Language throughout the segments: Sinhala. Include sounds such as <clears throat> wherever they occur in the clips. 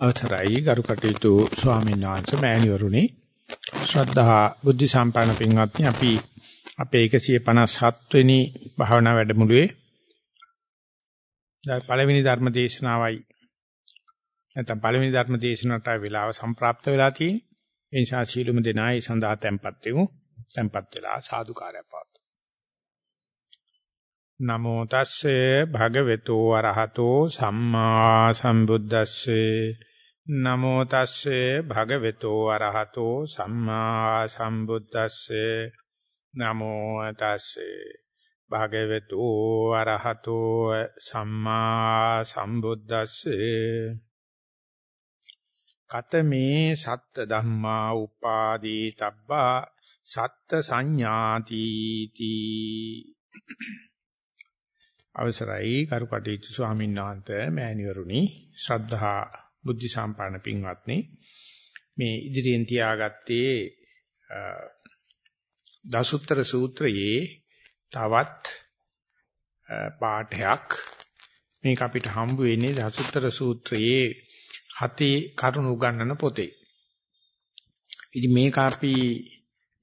අවතරයි ගරු කටයුතු ස්වාමීන් වහන්සේ මෑණිවරුනි. ශ්‍රද්ධා බුද්ධ සම්පන්න පින්වත්නි අපි අපේ 157 වෙනි භාවනා වැඩමුළුවේ දැන් පළවෙනි ධර්ම දේශනාවයි නැත්නම් පළවෙනි ධර්ම දේශනාවට වෙලාව සම්ප්‍රාප්ත වෙලා තියෙන්නේ. ඒ නිසා සීලුම දෙනා ඒ සඳහා tempත් වෙමු. tempත් වෙලා සාදුකාරය පාත් නමෝ තස්සේ භගවතු වරහතෝ සම්මා සම්බුද්දස්සේ. නමෝ තස්සේ භගවතු වරහතෝ සම්මා සම්බුද්දස්සේ. නමෝ තස්සේ භගවතු වරහතෝ සම්මා සම්බුද්දස්සේ. කතමේ සත්ත ධම්මා උපාදී තබ්බා සත්ත සංඥාති තී. අවසරයි කරුකටීතු ස්වාමීන් වහන්සේ මෑණිවරුනි ශ්‍රද්ධා බුද්ධ සම්පන්න පින්වත්නි මේ ඉදිරියෙන් තියාගත්තේ දසුත්තර සූත්‍රයේ තවත් පාඨයක් මේක අපිට හම්බ වෙන්නේ දසුත්තර සූත්‍රයේ හතේ කරුණු උගන්වන පොතේ. ඉතින් මේක අපි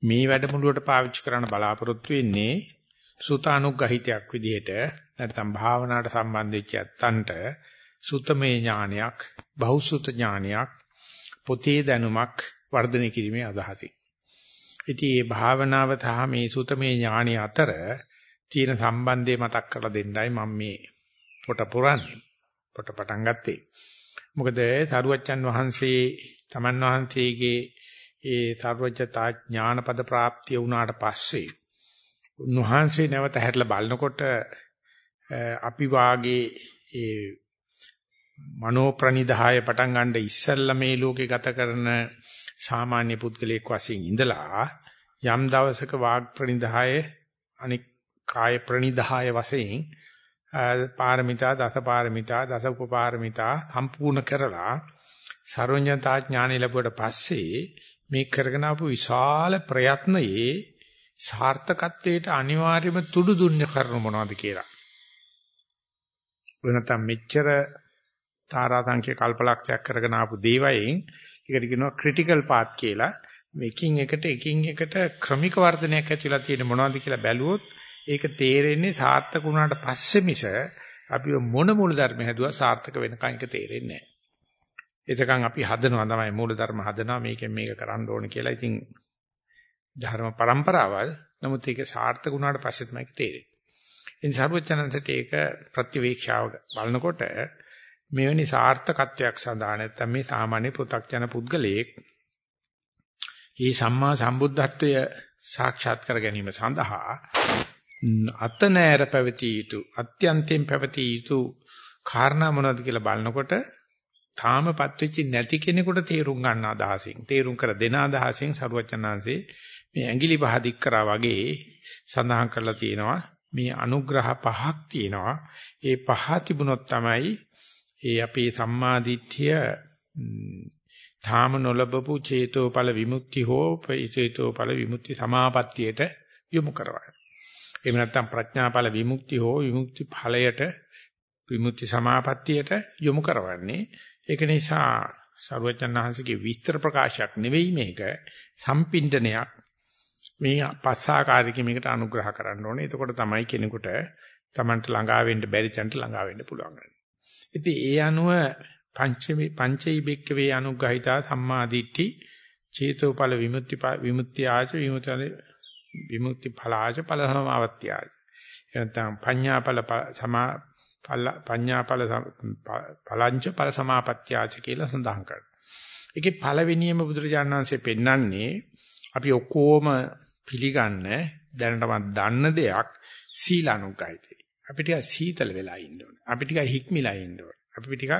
මේ වැඩමුළුවට පාවිච්චි කරන්න බලාපොරොත්තු වෙන්නේ සුතානුග්‍රහිතයක් විදිහට නැත්නම් භාවනාවට සම්බන්ධ වෙච්ච ඇත්තන්ට සුතමේ ඥානයක් බහුසුත ඥානයක් පොතේ දැනුමක් වර්ධනය කිරීමේ අදහසින්. ඉතින් මේ භාවනාව සහ මේ සුතමේ ඥානය අතර තියෙන සම්බන්ධය මතක් කරලා දෙන්නයි මම මේ පොට පුරන්නේ. පොට පටන් ගත්තේ. මොකද සරුවච්චන් වහන්සේ තමන් වහන්සේගේ ඒ සර්වජතා ඥානපද ප්‍රාප්තිය වුණාට පස්සේ උන්වහන්සේ නැවත හැරලා බලනකොට අපි වාගේ ඒ මනෝ ප්‍රනිදාය පටන් ගන්න ඉස්සෙල්ලා මේ ලෝකේ ගත කරන සාමාන්‍ය පුද්ගලයෙක් වශයෙන් ඉඳලා යම් දවසක වාග් ප්‍රනිදාය අනික් කාය ප්‍රනිදාය වශයෙන් පාරමිතා දස පාරමිතා දස උපපාරමිතා සම්පූර්ණ කරලා සර්වඥතා ඥානෙ ලැබුවට පස්සේ මේ කරගෙන ආපු විශාල ප්‍රයත්නයේ සාර්ථකත්වයට අනිවාර්යම තුඩු දුන්න කරුණ මොනවද කියලා. වෙනතම් මෙච්චර තාරා සංඛ්‍ය කල්පලක්ෂයක් කරගෙන ආපු දේවයෙන් ඒකට කියනවා ක්‍රිටිකල් පාත් කියලා. මේකින් එකට එකින් එකට ක්‍රමික වර්ධනයක් ඇතිලා තියෙන මොනවද කියලා බැලුවොත් ඒක තේරෙන්නේ සාර්ථක වුණාට පස්සේ මිස අපි මොන මූල ධර්ම හැදුවා සාර්ථක වෙනකන් ඒක තේරෙන්නේ නැහැ. එතකන් අපි හදනවා තමයි මූල ධර්ම හදනවා මේකෙන් මේක කරන්න ඕනේ කියලා. ඉතින් ධර්ම પરම්පරාවල් නමුත් ඒක සාර්ථක වුණාට පස්සේ තමයි තේරෙන්නේ. ඉතින් සර්වචනන්සට ඒක ප්‍රතිවීක්ෂාව බලනකොට මෙවැනි සාර්ථකත්වයක් සඳහා නැත්නම් මේ සාමාන්‍ය පෘථග්ජන පුද්ගලයෙක් මේ සම්මා සම්බුද්ධත්වය සාක්ෂාත් කර ගැනීම සඳහා අතනෑර පැවතිය යුතු අත්‍යන්තයෙන් පැවතිය යුතු කාරණා මොනවද කියලා බලනකොට තාමපත් වෙච්ච නැති කෙනෙකුට තේරුම් ගන්න අදහසින් තේරුම් කර දෙන අදහසින් සරුවචනාංශේ මේ ඇඟිලි පහ දික් කරා වගේ සඳහන් කරලා තියෙනවා. මේ අනුග්‍රහ පහක් තියෙනවා. ඒ පහ තිබුණොත් තමයි ඒ අපේ සම්මාදිට්ඨිය තාම නොලබපු චේතෝපල විමුක්ති හෝ චේතෝපල විමුක්ති සමාපත්තියට යොමු කරවයි. එහෙම නැත්නම් ප්‍රඥාපල විමුක්ති හෝ විමුක්ති ඵලයට විමුක්ති සමාපත්තියට යොමු කරවන්නේ. ඒක නිසා සර්වචන්හන්සේගේ විස්තර ප්‍රකාශයක් නෙවෙයි මේක සම්පින්ඩනයක්. මේ පස්සාකාරකෙ මේකට අනුග්‍රහ කරන්න ඕනේ. එතකොට තමයි කෙනෙකුට Tamanට ළඟා වෙන්න බැරි තැනට ළඟා වෙන්න පුළුවන්. ඉතින් ඒ අනුව පංචමි පංචෛ බික්කවේ අනුග්‍රහිතා සම්මාදිට්ඨි චේතෝපල විමුක්ති විමුක්ති ආච විමුක්ති විමුක්ති ඵලාච ඵල සමාවත්‍යාච එනතම් පඤ්ඤාපල සමා පඤ්ඤාපල ඵලංච ඵල සමාපත්‍යාච කියලා සඳහන් කරනවා. ඒකේ පළවෙනියම බුදුරජාණන් වහන්සේ පෙන්වන්නේ අපි ඔක්කොම පිළිගන්න දැනටමත් දන්න දෙයක් සීලානුගායිතේ. අපි ටික සීතල වෙලා ඉන්න ඕනේ. අපි ටික හික්මිලා ඉන්න ඕනේ. අපි ටික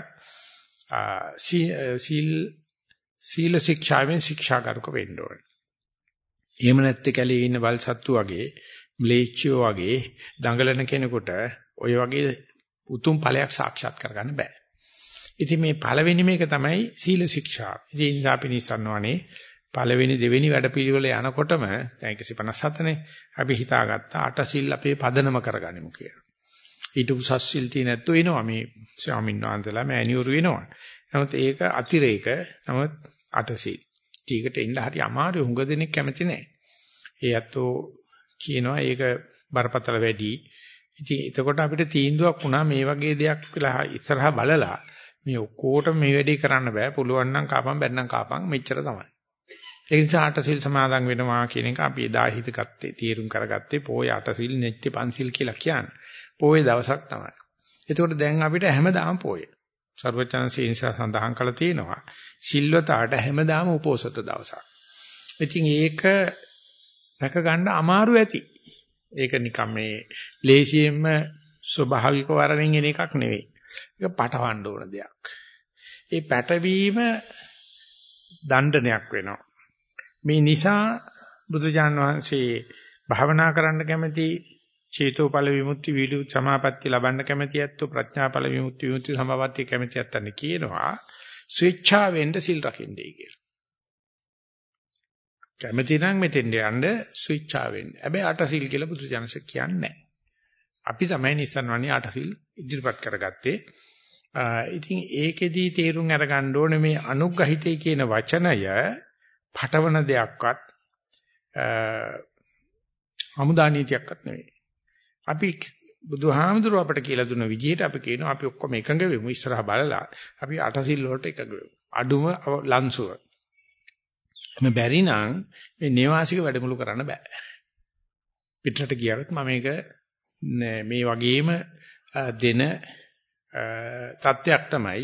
සීල් සීල ශික්ෂාවෙන් ශික්ෂාගරුක වෙන්න ඕනේ. එහෙම නැත්te කැලේ ඉන්න වල්සත්තු වගේ, ම්ලේච්චයෝ වගේ දඟලන කෙනෙකුට ඔය වගේ උතුම් ඵලයක් සාක්ෂාත් කරගන්න බෑ. ඉතින් මේ පළවෙනි මේක තමයි සීල ශික්ෂා. ඉතින් ඒ නිසා අපි නිසන්වනේ පළවෙනි දෙවෙනි වැඩපිළිවෙල යනකොටම දැන් 157නේ අපි හිතාගත්තා අට සිල් අපේ පදනම කරගනිමු කියලා. ඊට උසස් සිල් තියෙ නැත්තු එනවා මේ ස්වාමීන් වහන්සේලා මෑණියුරු වෙනවා. නමුත් ඒක අතිරේක. නමුත් අටසිල්. ටිකට එන්න හරි අමාරු හුඟ දෙනෙක් කැමති නැහැ. ඒ අතෝ කියනවා ඒක බරපතල වැඩි. ඉතින් එතකොට අපිට තීන්දුවක් වුණා මේ වගේ දෙයක් කියලා ඉස්සරහා බලලා මේ ඔක්කොටම මේ වැඩේ කරන්න බෑ. පුළුවන් නම් කාපම් බැන්නම් කාපම් මෙච්චර තමයි. ඒ නිසා අටසිල් සමාදන් වෙනවා කියන එක අපි එදා හිතගත්තේ තීරුම් කරගත්තේ පොය අටසිල් නෙච්ච පන්සිල් කියලා කියන්නේ. පොයේ දවසක් තමයි. එතකොට දැන් අපිට හැමදාම පොය. සර්වචනසේ නිසා සඳහන් කළා තියෙනවා. සිල්වතාට හැමදාම උපෝසත දවසක්. ඉතින් ඒක රැක ගන්න අමාරු ඇති. ඒක නිකම් මේ ලේසියෙන්ම ස්වභාවික වරණින් එන එකක් නෙවෙයි. ඒක පටවන්න ඕන දෙයක්. ඒ පැටවීම දණ්ඩනයක් වෙනවා. මේ නිසා බුදුජාන් වහන්සේ භාවනා කරන්න කැමති චේතෝපල විමුක්ති විලු සමාපatti ලබන්න කැමති ඇත්තෝ ප්‍රඥාපල විමුක්ති විමුක්ති සමාපatti කැමති ඇත්තන් කියනවා ස්විච්ඡාවෙන්ද සිල් රකින්නයි කියලා. කැමති නම් මෙතෙන්ට යන්න ස්විච්ඡාවෙන්. හැබැයි අට සිල් කියලා බුදුජානක කියන්නේ අපි තමයි නිස්සන්වන්නේ අට සිල් ඉදිරිපත් කරගත්තේ. ඉතින් ඒකෙදී තේරුම් අරගන්න ඕනේ මේ අනුග්‍රහිතයි කියන වචනය පටවන දෙයක්වත් අමුදා නීතියක්වත් නෙවෙයි. අපි බුදුහාමුදුරුව අපට කියලා දුන්න විදිහට අපි කියනවා අපි ඔක්කොම එකඟ වෙමු ඉස්සරහ බලලා අපි අටසිල් වලට එකඟ වෙමු. අඩුම ලන්සුව. මේ බැරි නම් මේ නේවාසික වැඩමුළු කරන්න බෑ. පිටරට ගියොත් මම මේක මේ වගේම දෙන තත්වයක් තමයි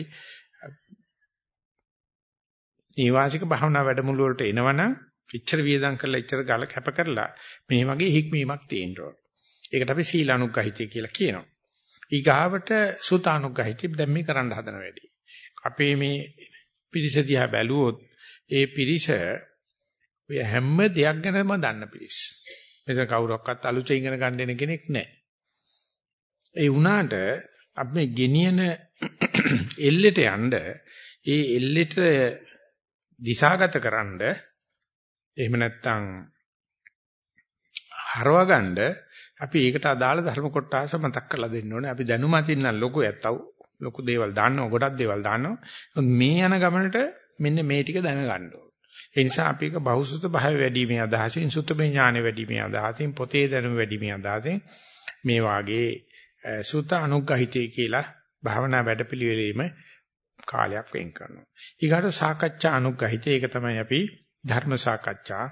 නේවාසික භාවනා වැඩමුළු වලට එනවනම් ඉච්ඡර වියදම් කරලා ඉච්ඡර ගල කැප කරලා මේ වගේ හික්මීමක් තියෙන්න ඕන. ඒකට අපි සීලානුග්‍රහිතය කියලා කියනවා. ඊගාවට සුතානුග්‍රහිතය දැන් මේ කරන්න හදන වැඩි. අපේ මේ පිරිස දිහා බැලුවොත් ඒ පිරිස ඔය හැම දෙයක් ගැනම දන්න පිරිස. මෙතන කවුරක්වත් අලුතෙන් ඉගෙන ගන්න දෙන කෙනෙක් නැහැ. ඒ වුණාට අපි මේ ගෙනියන <coughs> එල්ලෙට යන්න ඒ එල්ලෙට දිශාගත කරන්න එහෙම නැත්නම් හරවගන්න අපි ඒකට අදාළ ධර්ම කොටස මතක් කරලා දෙන්න ඕනේ. අපි දැනුම අතින් නම් ලොකු ඇත්තව ලොකු දේවල් දාන්නවා, ගොඩක් දේවල් දාන්නවා. මේ යන ගමනට මෙන්න මේ ටික දැනගන්න ඕනේ. ඒ නිසා අපි එක බහුසුත භාවය වැඩිීමේ අදහසින් සුත්තමේ ඥානෙ වැඩිීමේ අදහසින් පොතේ දැනුම වැඩිීමේ අදහසින් මේ වාගේ සුත අනුග්‍රහිතය කියලා භාවනා වැඩපිළිවෙලෙම කාලයක් වෙන් කරනවා. ඊගාට සාකච්ඡා අනුග්‍රහිතය ඒක තමයි අපි ධර්ම සාකච්ඡා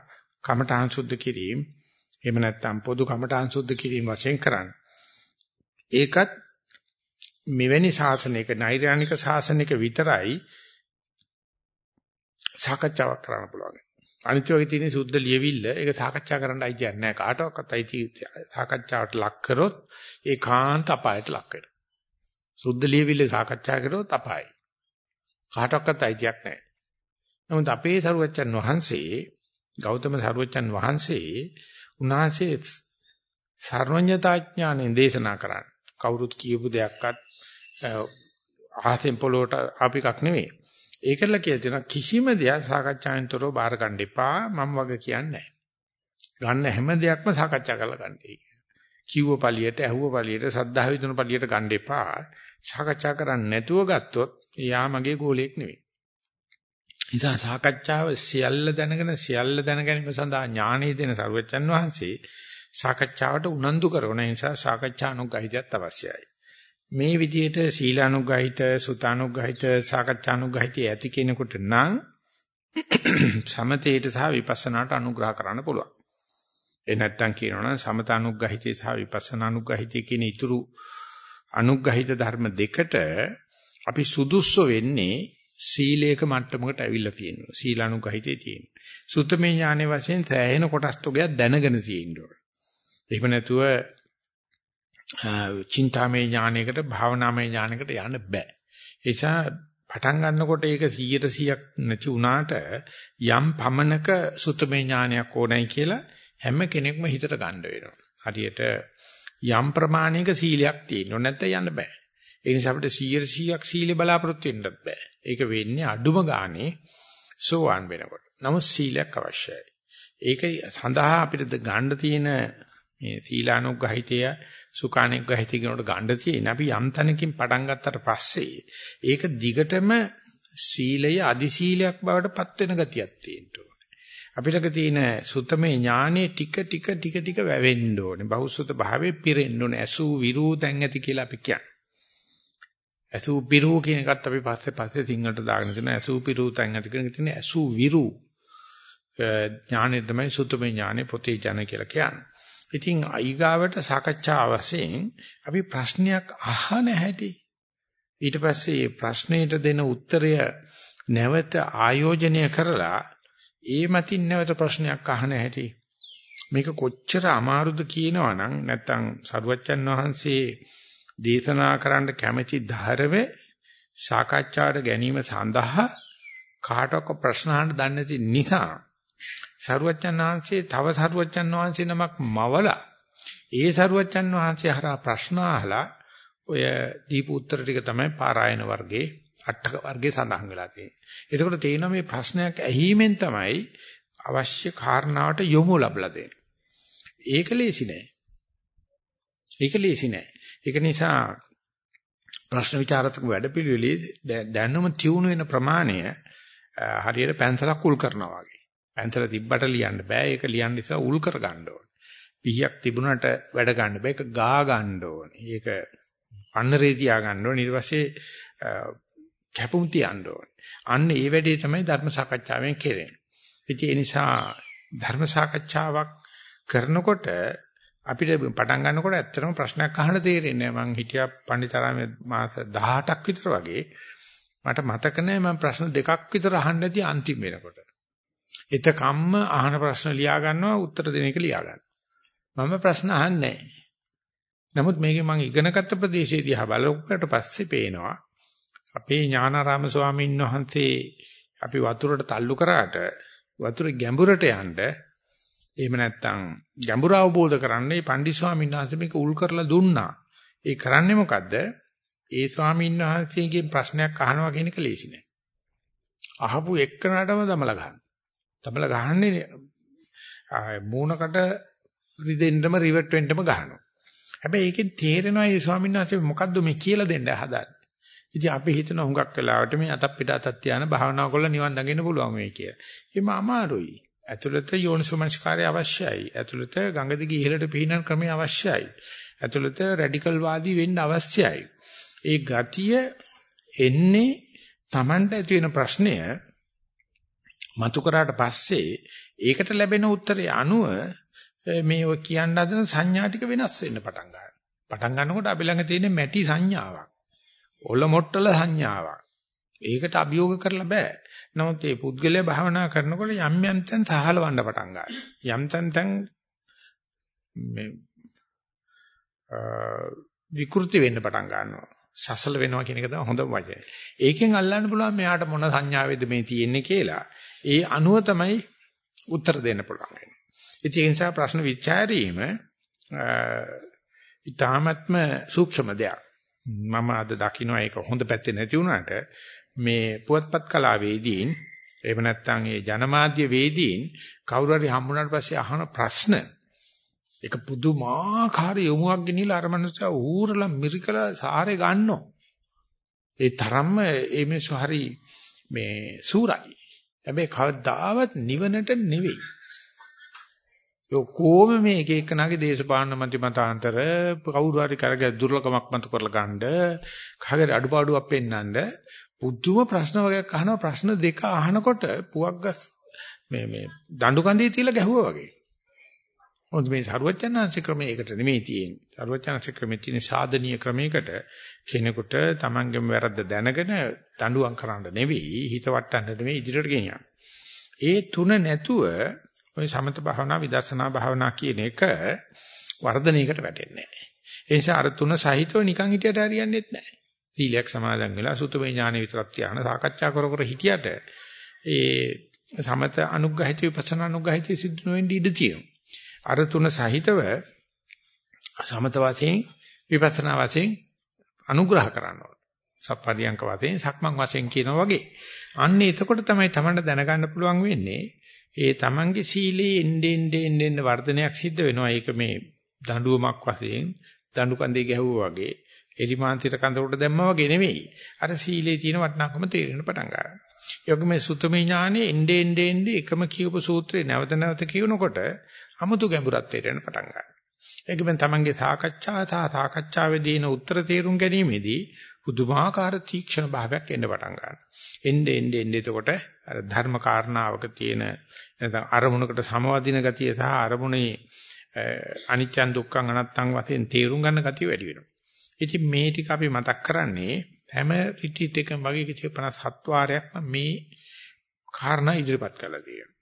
කමඨාන් සුද්ධ කිරීම එහෙම නැත්නම් පොදු කමඨාන් සුද්ධ කිරීම වශයෙන් කරන්නේ. ඒකත් මෙවැනි ශාසනයක නෛර්යානික ශාසනයක විතරයි සාකච්ඡාවක් කරන්න පුළුවන්. අනිත් වගේ තියෙන සුද්ධ ලියවිල්ල ඒක සාකච්ඡා කරන්න අයිතියක් නැහැ. කාටවත් අයිති සාකච්ඡාවට ලක් කරොත් ඒ කාන්ත අපායට ලක් වෙනවා. සුද්ධ ලියවිල්ල සාකච්ඡා කරොත් අපායයි. කාටවත් අයිතියක් නැහැ. නමුත් අපේ සරුවච්චන් වහන්සේ ගෞතම සරුවච්චන් වහන්සේ උන්වහන්සේ සර්වඥතාඥාණයෙන් දේශනා කරන්නේ. කවුරුත් කියපු දෙයක්වත් අහසෙන් පොළොවට ආපිකක් නෙවෙයි. ඒකල කියලා තියෙනවා කිසිම දෙයක් සාකච්ඡාවෙන්තරව බාර ගන්න එපා මම වගේ කියන්නේ ගන්න හැම දෙයක්ම සාකච්ඡා කරලා ගන්නයි. කිව්ව පළියට, ඇහුව පළියට, සද්ධා විදුන පළියට ගන්න එපා. සාකච්ඡා කරන්නේ නැතුව ගත්තොත් යා මගේ ගෝලයක් නෙවෙයි. නිසා සාකච්ඡාව සියල්ල දැනගෙන සියල්ල දැනගැනීම සඳහා ඥාණය දෙන සරුවච්චන් වහන්සේ සාකච්ඡාවට උනන්දු කරන නිසා සාකච්ඡා අනුග්‍රහිතයත් අවශ්‍යයි. මේ විදිහට සීලානුග්‍රහිත, සුතානුග්‍රහිත, සාකච්ඡානුග්‍රහිත ඇති කෙනෙකුට නම් <coughs> සමතේට සහ විපස්සනාට අනුග්‍රහ කරන්න පුළුවන්. ඒ නැත්තම් කියනවනම් සමතානුග්‍රහිතේ සහ විපස්සනානුග්‍රහිතේ කියන ඊතුරු අනුග්‍රහිත ධර්ම දෙකට අපි සුදුස්සු වෙන්නේ සීලේක මට්ටමකට ඇවිල්ලා තියෙනවා. සීලානුගහිතේ තියෙනවා. සුත්තමේ ඥානයේ වශයෙන් සෑහෙන කොටස් තෝගයක් දැනගෙන තියෙනවා. එහෙම නැතුව චින්තාමේ ඥානයකට භාවනාමේ ඥානයකට යන්න බෑ. ඒ නිසා පටන් ගන්නකොට ඒක 100ට 100ක් නැති වුණාට යම් පමණක සුත්තමේ ඥානයක් ඕනයි කියලා හැම කෙනෙක්ම හිතට ගන්න වෙනවා. හරියට යම් ප්‍රමාණයක සීලයක් තියෙනවා නැත්නම් යන්න බෑ. ඒ නිසා අපිට 100ක් සීලේ බලාපොරොත්තු වෙන්නත් බෑ. ඒක වෙන්නේ අඩුම ගානේ සෝවාන් වෙනකොට. නමුත් සීලයක් අවශ්‍යයි. ඒක සඳහා අපිට ගන්න තියෙන මේ සීලානුග්‍රහිතය සුඛානුග්‍රහිතය කියනකොට ගන්න තියෙන අපි යම් තැනකින් පටන් ගත්තට පස්සේ ඒක දිගටම සීලය අදි සීලයක් බවට පත් වෙන ගතියක් තියෙනවා. අපිටක තියෙන සුතමේ ඥානෙ ටික ටික ටික ටික වැවෙන්න ඕනේ. බහුසුත භාවයේ පිරෙන්න ඕනේ. ඇසු විරූ තැන් ඇති කියලා අපි කියන්නේ. ඇසු පිරූ කියන එකත් අපි පස්සේ පස්සේ සිංහලට දාගෙන තියෙනවා. ඇසු පිරූ තැන් ඇති කියන තියෙන ඇසු විරූ ඥානෙ තමයි සුතමේ ඥානෙ පොතේ ජන කියලා කියන්නේ. ඉතින් අයිගාවට සාකච්ඡා වශයෙන් අපි ප්‍රශ්නයක් අහන හැටි ඊට පස්සේ ප්‍රශ්නෙට දෙන උත්තරය නැවත ආයෝජනය කරලා ඒ මතින් නැවත ප්‍රශ්නයක් අහන හැටි මේක කොච්චර අමාරුද කියනවනම් නැත්තම් සරුවච්චන් වහන්සේ දේශනා කරන්න කැමැති ධර්මයේ සාකච්ඡාට ගැනීම සඳහා කාටක ප්‍රශ්න අහන්න දන්නේ නැති නිසා සරුවච්චන් වහන්සේ තව සරුවච්චන් වහන්සේ නමක් මවලා ඒ සරුවච්චන් වහන්සේ හරහා ප්‍රශ්න අහලා ඔය දීප උත්තර ටික තමයි පාරායන වර්ගයේ අටක වර්ගයේ සඳහන් වෙලා තියෙන්නේ. එතකොට තේිනවා මේ ප්‍රශ්නයක් ඇහිීමෙන් තමයි අවශ්‍ය කාරණාවට යොමු ලබලා දෙන්නේ. ඒක ලේසි නෑ. ඒක ලේසි නෑ. ඒක නිසා ප්‍රශ්න විචාරතක වැඩපිළිවෙලේ දැනුම තියුණු වෙන ප්‍රමාණය හරියට පැන්සලක් උල් කරනවා වගේ. පැන්සල තිබ්බට ලියන්න බෑ. ඒක ලියන්න ඉස්සලා උල් කර ගන්න ඕනේ. පිහියක් තිබුණට වැඩ ගන්න බෑ. ඒක ගා ගන්න ඕනේ. ඒක පන්නරේ තියා ගන්න ඕනේ. ඊට පස්සේ කැපුම් තියන්න ඕනේ. අන්න ඒ වැඩේ තමයි ධර්ම සාකච්ඡාවෙන් කෙරෙන්නේ. ඉතින් ඒ නිසා ධර්ම සාකච්ඡාවක් කරනකොට අපිට පටන් ගන්නකොට ඇත්තටම ප්‍රශ්නයක් අහන්න තේරෙන්නේ නැහැ. මං හිටියා පණ්ඩිතාරාමේ මාස 18ක් විතර වගේ. මට මතක නැහැ මම ප්‍රශ්න දෙකක් විතර අහන්න ඇති අන්තිම වෙනකොට. එතකම්ම අහන ප්‍රශ්න ලියා ගන්නවා උත්තර දෙන එක ලියා ගන්නවා. මම ප්‍රශ්න අහන්නේ නමුත් මේකේ මම ඉගෙනගත්ත ප්‍රදේශයේ දිහා බලනකොට පස්සේ පේනවා අපේ ඥානාරාම ස්වාමීන් වහන්සේ අපි වතුරට තල්ලු කරාට වතුරේ ගැඹුරට යන්න එහෙම නැත්නම් ගැඹුර අවබෝධ කරන්න මේ පන්දි ස්වාමීන් වහන්සේ මේක උල් කරලා දුන්නා. ඒ කරන්නේ මොකද්ද? ඒ ස්වාමීන් වහන්සේගෙන් ප්‍රශ්නයක් අහනවා කියන එක ලේසි නෑ. අහපු එක්කනටම දමලා ගන්න. දමලා ගහන්නේ මූණකට රිදෙන්නම රිවර්ට් වෙන්නම ගහනවා. හැබැයි ඒකෙන් තේරෙනවා මේ ස්වාමීන් වහන්සේ මොකද්ද මේ කියලා දෙන්න හදන්නේ. ඉතින් අපි හිතන හුඟක් වෙලාවට මේ අතක් පිට අතක් තියාන භාවනා කරලා නිවන් දකින්න පුළුවන් මේ කියලා. ඒම අමාරුයි. ඇතුළත යෝනිසෝමනස්කාරය අවශ්‍යයි. ඇතුළත ගඟ දිගේ ඉහළට පිහිනන ක්‍රමය අවශ්‍යයි. ඇතුළත රැඩිකල් වාදී වෙන්න අවශ්‍යයි. ඒ ගතිය එන්නේ Tamanට ඇති වෙන ප්‍රශ්නය මතු කරාට පස්සේ ඒකට ලැබෙන උත්තරය අනුව මේ ඔය කියන්න හදන සංඥා ටික වෙනස් වෙන්න පටන් ගන්නවා. පටන් ගන්නකොට අපි ළඟ තියෙන මැටි සංඥාවක්. ඔල මොට්ටල සංඥාවක්. ඒකට අභියෝග කරලා බෑ. නමුත් මේ පුද්ගලයා භාවනා කරනකොට යම් යම් තැන් සහලවන්න පටන් ගන්නවා. යම් තැන් තැන් මේ විකෘති වෙන්න පටන් ගන්නවා. සසල වෙනවා කියන එක තමයි හොඳම වචනේ. ඒකෙන් අල්ලන්න පුළුවන් මෙයාට මොන සංඥාවේද මේ තියෙන්නේ කියලා. ඒ අනුව තමයි උත්තර දෙන්න පුළුවන්. ඉතින් ඒ නිසා ප්‍රශ්න විචාරීම ඊ타මත්ම සූක්ෂම දෙයක්. මම අද දකින්න ඒක හොඳ පැත්තේ නැති වුණාට මේ පුවත්පත් කලාවේදීන් එහෙම නැත්නම් ඒ ජනමාධ්‍ය වේදීන් කවුරු හරි හම්බුනාට පස්සේ අහන ප්‍රශ්න ඒක පුදුමාකාර යොමුවක් ගෙනිලා අර මනුස්සයා ඌරලා මිරිකලා සාරේ ගන්නවා. ඒ තරම්ම ඒ මිනිස්සු හරි මේ සූරයි. හැබැයි කවදාවත් නිවනට නෙවෙයි. ඔක්කොම මේ එක එකනාගේ දේශපාලන මන්ති මතාන්තර කවුරු හරි කරග දුර්ලභමක් මත කරලා ගන්න කාගේ අඩුපාඩුවක් පෙන්වන්න පුදුම ප්‍රශ්න වගේක් අහනවා ප්‍රශ්න දෙක අහනකොට පුවක් ගස් මේ මේ දඬු කඳේ තියලා ගැහුවා වගේ. මොකද මේ සරුවචනාංශ ක්‍රමයකට නෙමෙයි තියෙන්නේ. සරුවචනාංශ ක්‍රමයේ තියෙන සාධනීය ක්‍රමයකට කෙනෙකුට තමන්ගේම වැරද්ද දැනගෙන දඬුවම් කරන්න නෙවෙයි හිත වටන්න නෙවෙයි ඉදිරියට ගෙනියන්න. ඒ තුන නැතුව ඔය සමත භාවනා විදර්ශනා භාවනා කියන එක වර්ධනයකට වැටෙන්නේ නැහැ. ඒ නිසා අර තුන සහිතව නිකන් හිටියට හරියන්නේ නැහැ. සීලයක් සමාදන් වෙලා සුතමේ ඥානෙ විතරක් තියාන සාකච්ඡා කර කර හිටියට ඒ සමත අනුග්‍රහිත විපස්සනා අනුග්‍රහිත සිද්ධ නොවෙන්න ඉඩ තියෙනවා. අර තුන සහිතව සමත වශයෙන් විපස්සනා වශයෙන් අනුග්‍රහ කරනවා. සප්පරියංක වශයෙන් සක්මන් වශයෙන් කියනවා වගේ. අන්න එතකොට තමයි Tamanට දැනගන්න පුළුවන් වෙන්නේ ඒ Tamanගේ සීලේ එන්නේ එන්නේ එන්නේ වර්ධනයක් සිද්ධ වෙනවා. ඒක මේ දඬුවමක් වශයෙන් දඬු කන්දේ ගැහුවා වගේ එලිමාන්තිර කඳ උඩ දැම්මා වගේ නෙවෙයි. අර සීලේ තියෙන වටිනාකම තේරෙන්න පටන් ගන්නවා. ඒ වගේම සුතමේ ඥානෙ එnde ende ende එකම කියපු සූත්‍රේ නැවත නැවත කියනකොට 아무තු ගැඹුරක් තේරෙන්න පටන් ගන්නවා. ඒකෙන් තමන්ගේ සාකච්ඡා සහ සාකච්ඡාවේ දින උත්තර තේරුම් ගැනීමේදී පුදුමාකාර තීක්ෂණ භාවයක් එන්න පටන් ගන්නවා. එnde ende ende එතකොට අර ධර්ම කාරණාවක තියෙන නැත්නම් අරමුණකට සමවදින ගතිය සහ අරමුණේ අනිච්චන් දුක්ඛං අනත්තං වශයෙන් තේරුම් ගන්න ගතිය වැඩි වෙනවා. ඉතින් මේ ටික අපි මතක් කරන්නේ හැම රිට්‍රීට් එකම වගේ 57 වාරයක් මේ කාරණා ඉදිරිපත් කරලා තියෙනවා.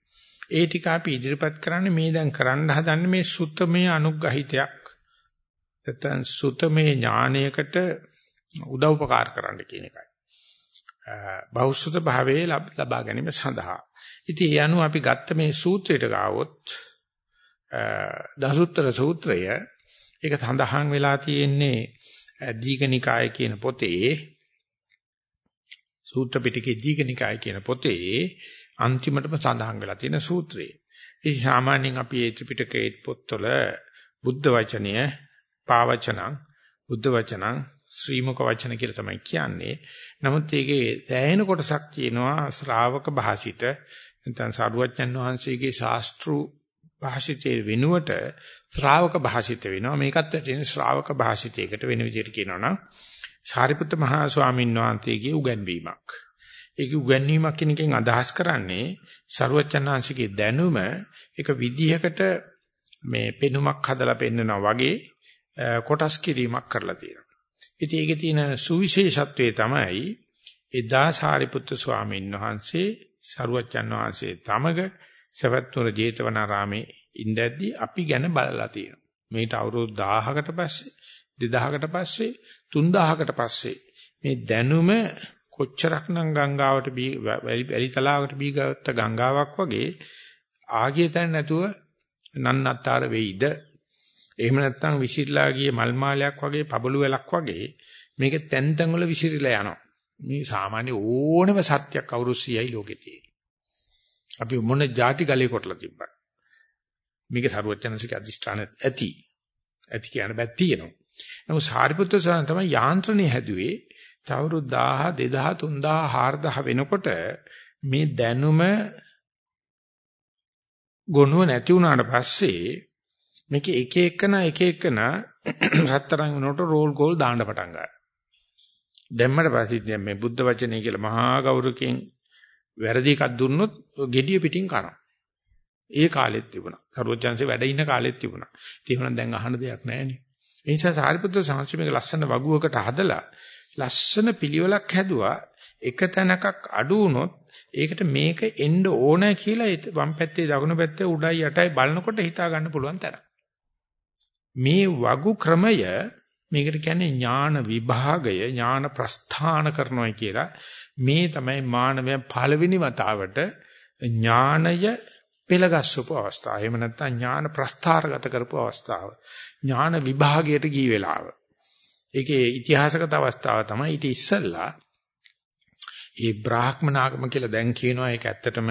ඒ ටික අපි ඉදිරිපත් කරන්නේ මේ දැන් කරන්න හදන්නේ මේ සුත්තමේ අනුග්‍රහිතයක් නැත්නම් සුත්තමේ ඥානයකට උදව්පකාර කරන්න කියන එකයි. බෞද්ධ භාවයේ ලබා ගැනීම සඳහා. ඉතින් ඒ අනුව අපි ගත්ත මේ සූත්‍රයට ගාවොත් දසුත්තර සූත්‍රය ඒක සඳහන් වෙලා තියෙන්නේ දීඝනිකාය කියන පොතේ සූත්‍ර පිටකේ දීඝනිකාය කියන පොතේ අන්තිමටම සඳහන් වෙලා තියෙන සූත්‍රය. ඉතින් සාමාන්‍යයෙන් අපි ඒ ත්‍රිපිටකයේ පොත්වල බුද්ධ වචනය පාවචනං බුද්ධ වචනං ශ්‍රීමුක වචන කියලා තමයි කියන්නේ. නමුත් ඒකේ සෑහෙන කොටසක් තියෙනවා ශ්‍රාවක භාසිත නැත්නම් සාරුවච්චන් වහන්සේගේ ශාස්ත්‍රු භාෂිතේ වෙනුවට ශ්‍රාවක භාෂිත වෙනවා. මේකත් තියෙන ශ්‍රාවක භාෂිතයකට වෙන විදිහට කියනවා නම් සාරිපුත්ත මහා ස්වාමීන් වහන්සේගේ උගන්වීමක්. ඒක උගන්වීමක් කියන එකෙන් අදහස් කරන්නේ සරුවචනාංශිකේ දැනුම එක විදිහකට මේ පෙනුමක් හදලා පෙන්නනවා වගේ කොටස් කිරීමක් කරලා තියෙනවා. ඉතින් ඒකේ තියෙන සුවිශේෂත්වය තමයි එදා සාරිපුත්තු ස්වාමීන් වහන්සේ සරුවචන් වහන්සේ තමග සවැත්නුර ජේතවනාරාමේ ඉඳද්දී අපි ගැන බලලා තියෙනවා. මේට අවුරුදු 1000කට පස්සේ 2000කට පස්සේ 3000කට පස්සේ මේ දැනුම කොච්චරක්නම් ගංගාවට බී වැලි තලාවකට බී ගත්ත ගංගාවක් වගේ ආගිය තැන නැතුව නන්නත්තර වෙයිද? එහෙම නැත්නම් විසිරලා ගිය මල් මාලයක් වගේ පබළු වැලක් වගේ මේක තැන් තැන් වල විසිරලා යනවා. මේ සාමාන්‍ය ඕනම සත්‍යයක් අවුරුදු 100යි ලෝකේ තියෙන අපි මොන ಜಾති ගලේ කොටලා තිබ්බත් මේක සරුවචනසික අධිෂ්ඨාන ඇති ඇති කියන බෑ තියෙනවා නමුත් සාරිපුත්‍ර සාරණ තමයි යාන්ත්‍රණය හැදුවේ තවරු 1000 2000 3000 4000 වෙනකොට මේ දැනුම ගොනුව නැති වුණාට පස්සේ මේක එක එකන එක එකන රත්තරන් වෙනකොට රෝල් ගෝල් දාන්න පටන් ගන්නවා. දැම්මට පස්සේ දැන් මේ බුද්ධ වචනේ කියලා මහා ගෞරවකින් වැරදි එකක් දුන්නොත් gediya පිටින් කනවා. ඒ කාලෙත් තිබුණා. සරුවචාන්සේ වැඩ ඉන්න කාලෙත් තිබුණා. ඒ දැන් අහන්න දෙයක් නැහැ නේ. ඒ නිසා සාරිපුත්‍ර සංස්කෘතික ලස්සන වගුවකට හදලා ලස්සන පිළිවෙලක් හැදුවා එක තැනකක් අඩු වුණොත් ඒකට මේක එන්න ඕන කියලා වම් පැත්තේ දකුණු පැත්තේ උඩයි යටයි බලනකොට හිතා ගන්න පුළුවන් තරම් මේ වගු ක්‍රමය මේකට කියන්නේ ඥාන විභාගය ඥාන ප්‍රස්ථාන කරනවා කියලා මේ තමයි මානවය පළවෙනි වතාවට ඥානය පෙළගස්සපු අවස්ථාව. එහෙම නැත්නම් ඥාන ප්‍රස්ථාරගත කරපු අවස්ථාව. ඥාන විභාගයට ගිය වෙලාව. ඒකේ ඉතිහාසගත අවස්ථාව තමයි ඊට ඉස්සෙල්ලා ඒ බ්‍රාහ්මනාගම කියලා දැන් කියනවා ඒක ඇත්තටම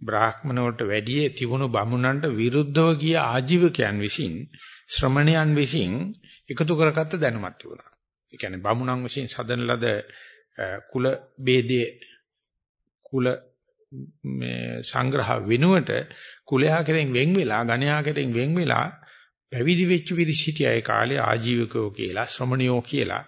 බ්‍රාහ්මණ වලට වැඩිය තිබුණු බමුණන්ට විරුද්ධව ගිය ආජීවකයන් විසින් ශ්‍රමණයන් විසින් එකතු කරගත්ත දැනුමක් තිබුණා. ඒ කියන්නේ බමුණන් විසින් සදන ලද කුල ભેදයේ කුල මේ සංග්‍රහ වෙනුවට කුලයා කෙරෙන් වෙන් වෙලා ගණයා කෙරෙන් වෙන් වෙලා පැවිදි වෙච්ච විරිසිටිය ඒ කාලේ ආජීවකයෝ කියලා ශ්‍රමණියෝ කියලා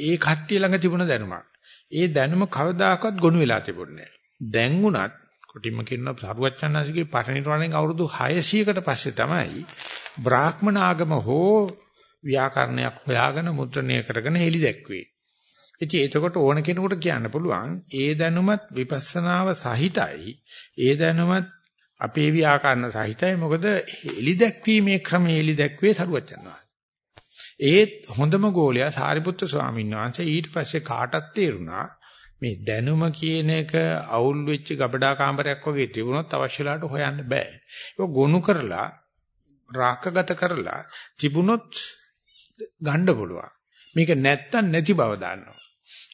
ඒ කට්ටිය ළඟ තිබුණ දැනුමක්. ඒ දැනුම කවදාකවත් ගොනු වෙලා තිබුණේ නැහැ. දැන් උනත් කොටිම කියන සරුවච්චන්හන්සේගේ පරිණිරවණයෙන් අවුරුදු 600කට පස්සේ තමයි බ්‍රාහ්මණ ආගම හෝ ව්‍යාකරණයක් හොයාගෙන මුද්‍රණය කරගෙන හෙලි දැක්වේ. ඉතින් එතකොට ඕන කෙනෙකුට කියන්න පුළුවන් ඒ දැනුමත් විපස්සනාව සහිතයි. ඒ දැනුමත් අපේ ව්‍යාකරණ සහිතයි. මොකද එලි දැක්වීමේ ක්‍රමයේ එලි දැක්වේ සරුවචන් ඒත් හොඳම ගෝලයා සාරිපුත්‍ර ස්වාමීන් වහන්සේ ඊට පස්සේ කාටත් තේරුණා මේ දැනුම කියන එක අවුල් වෙච්ච ගබඩා කාමරයක් වගේ තිබුණොත් අවශ්‍ය වෙලාවට හොයන්න බෑ. ඒක ගොනු කරලා රාකගත කරලා තිබුණොත් ගන්න පුළුවන්. මේක නැත්තම් නැති බව දන්නවා.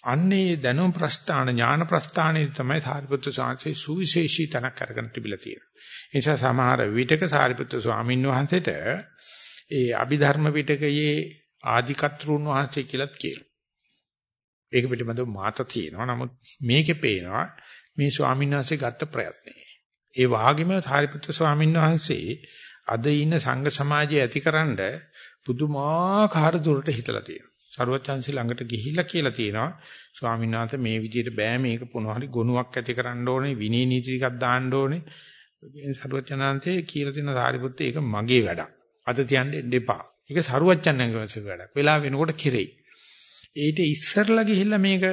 අන්නේ දැනුම් ප්‍රස්ථාන ඥාන ප්‍රස්ථානයේ තමයි සාරිපුත්‍ර සාංශේ සුවිශේෂී තනක් අරගෙන තිබිලා තියෙන්නේ. ඒ නිසා සමහර විටක සාරිපුත්‍ර ස්වාමීන් වහන්සේට ඒ අභිධර්ම පිටකයේ ආදිකත්රුන් වහන්සේ කියලාත් කියනවා. ඒක පිළිබඳව මාත තියෙනවා. නමුත් මේකේ පේනවා මේ ස්වාමීන් වහන්සේ ගත්ත ප්‍රයත්නය. ඒ වාගේම සාරිපුත්‍ර ස්වාමීන් වහන්සේ අද ඉන්න සංඝ සමාජය ඇතිකරනද පුදුමාකාර දුරට හිතලා තියෙනවා. සරුවචන්සි ළඟට ගිහිල්ලා කියලා තියෙනවා ස්වාමීන් වහන්සේ මේ විදිහට බෑ මේක මොනවාරි ගුණයක් ඇති කරන්න ඕනේ විනී නීති ටිකක් දාන්න ඕනේ. සරුවචනාන්තේ කියලා තියෙන සාරිපුත්‍ර ඒක මගේ වැඩක්. අද තියන්න එන්න එපා. ඒක සරුවච්චන්ගේ වැඩක්. වෙලා වෙනකොට කෙරෙයි. ඊට ඉස්සරලා ගිහිල්ලා මේක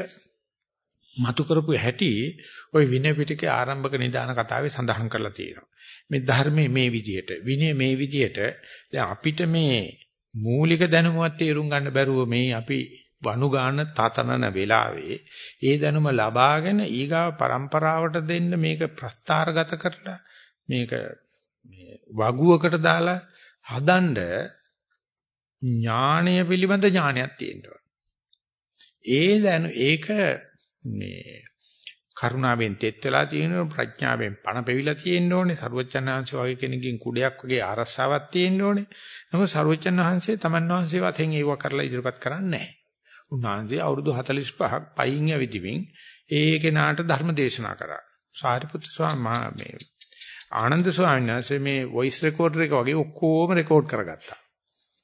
මතු කරපු හැටි ওই විනය පිටකේ ආරම්භක නිදාන කතාවේ සඳහන් කරලා තියෙනවා. මේ ධර්මයේ මේ විදියට විනය මේ විදියට දැන් අපිට මේ මූලික දැනුමවත් තේරුම් ගන්න බැරුව මේ අපි වනු ගන්න තතනන වෙලාවේ ඒ දැනුම ලබාගෙන ඊගාව પરම්පරාවට දෙන්න මේක ප්‍රස්තාරගත කරලා මේක මේ වගුවකට දාලා හදන්න ඥානය පිළිබඳ ඥානයක් තියෙනවා. ඒ දැන ඒක මේ කරුණාවෙන් තෙත් වෙලා තියෙනවා ප්‍රඥාවෙන් පණ පෙවිලා තියෙන්න ඕනේ සරුවචනාංශ වගේ කෙනකින් කුඩයක් වගේ ආරස්සාවක් තියෙන්න ඕනේ නමුත් සරුවචනාංශේ තමන් වහන්සේ වතෙන් ඒව කරලා ඉදිරිපත් කරන්නේ නැහැ. උන්වහන්සේ අවුරුදු 45ක් පයින් යවිදිමින් ඒ කෙනාට ධර්ම දේශනා කරා. සාරිපුත්‍ර ස්වාමීන් මේ ආනන්ද ස්වාමීන් වහන්සේ මේ වොයිස් රෙකෝඩර් එක වගේ ඔක්කොම රෙකෝඩ් කරගත්තා.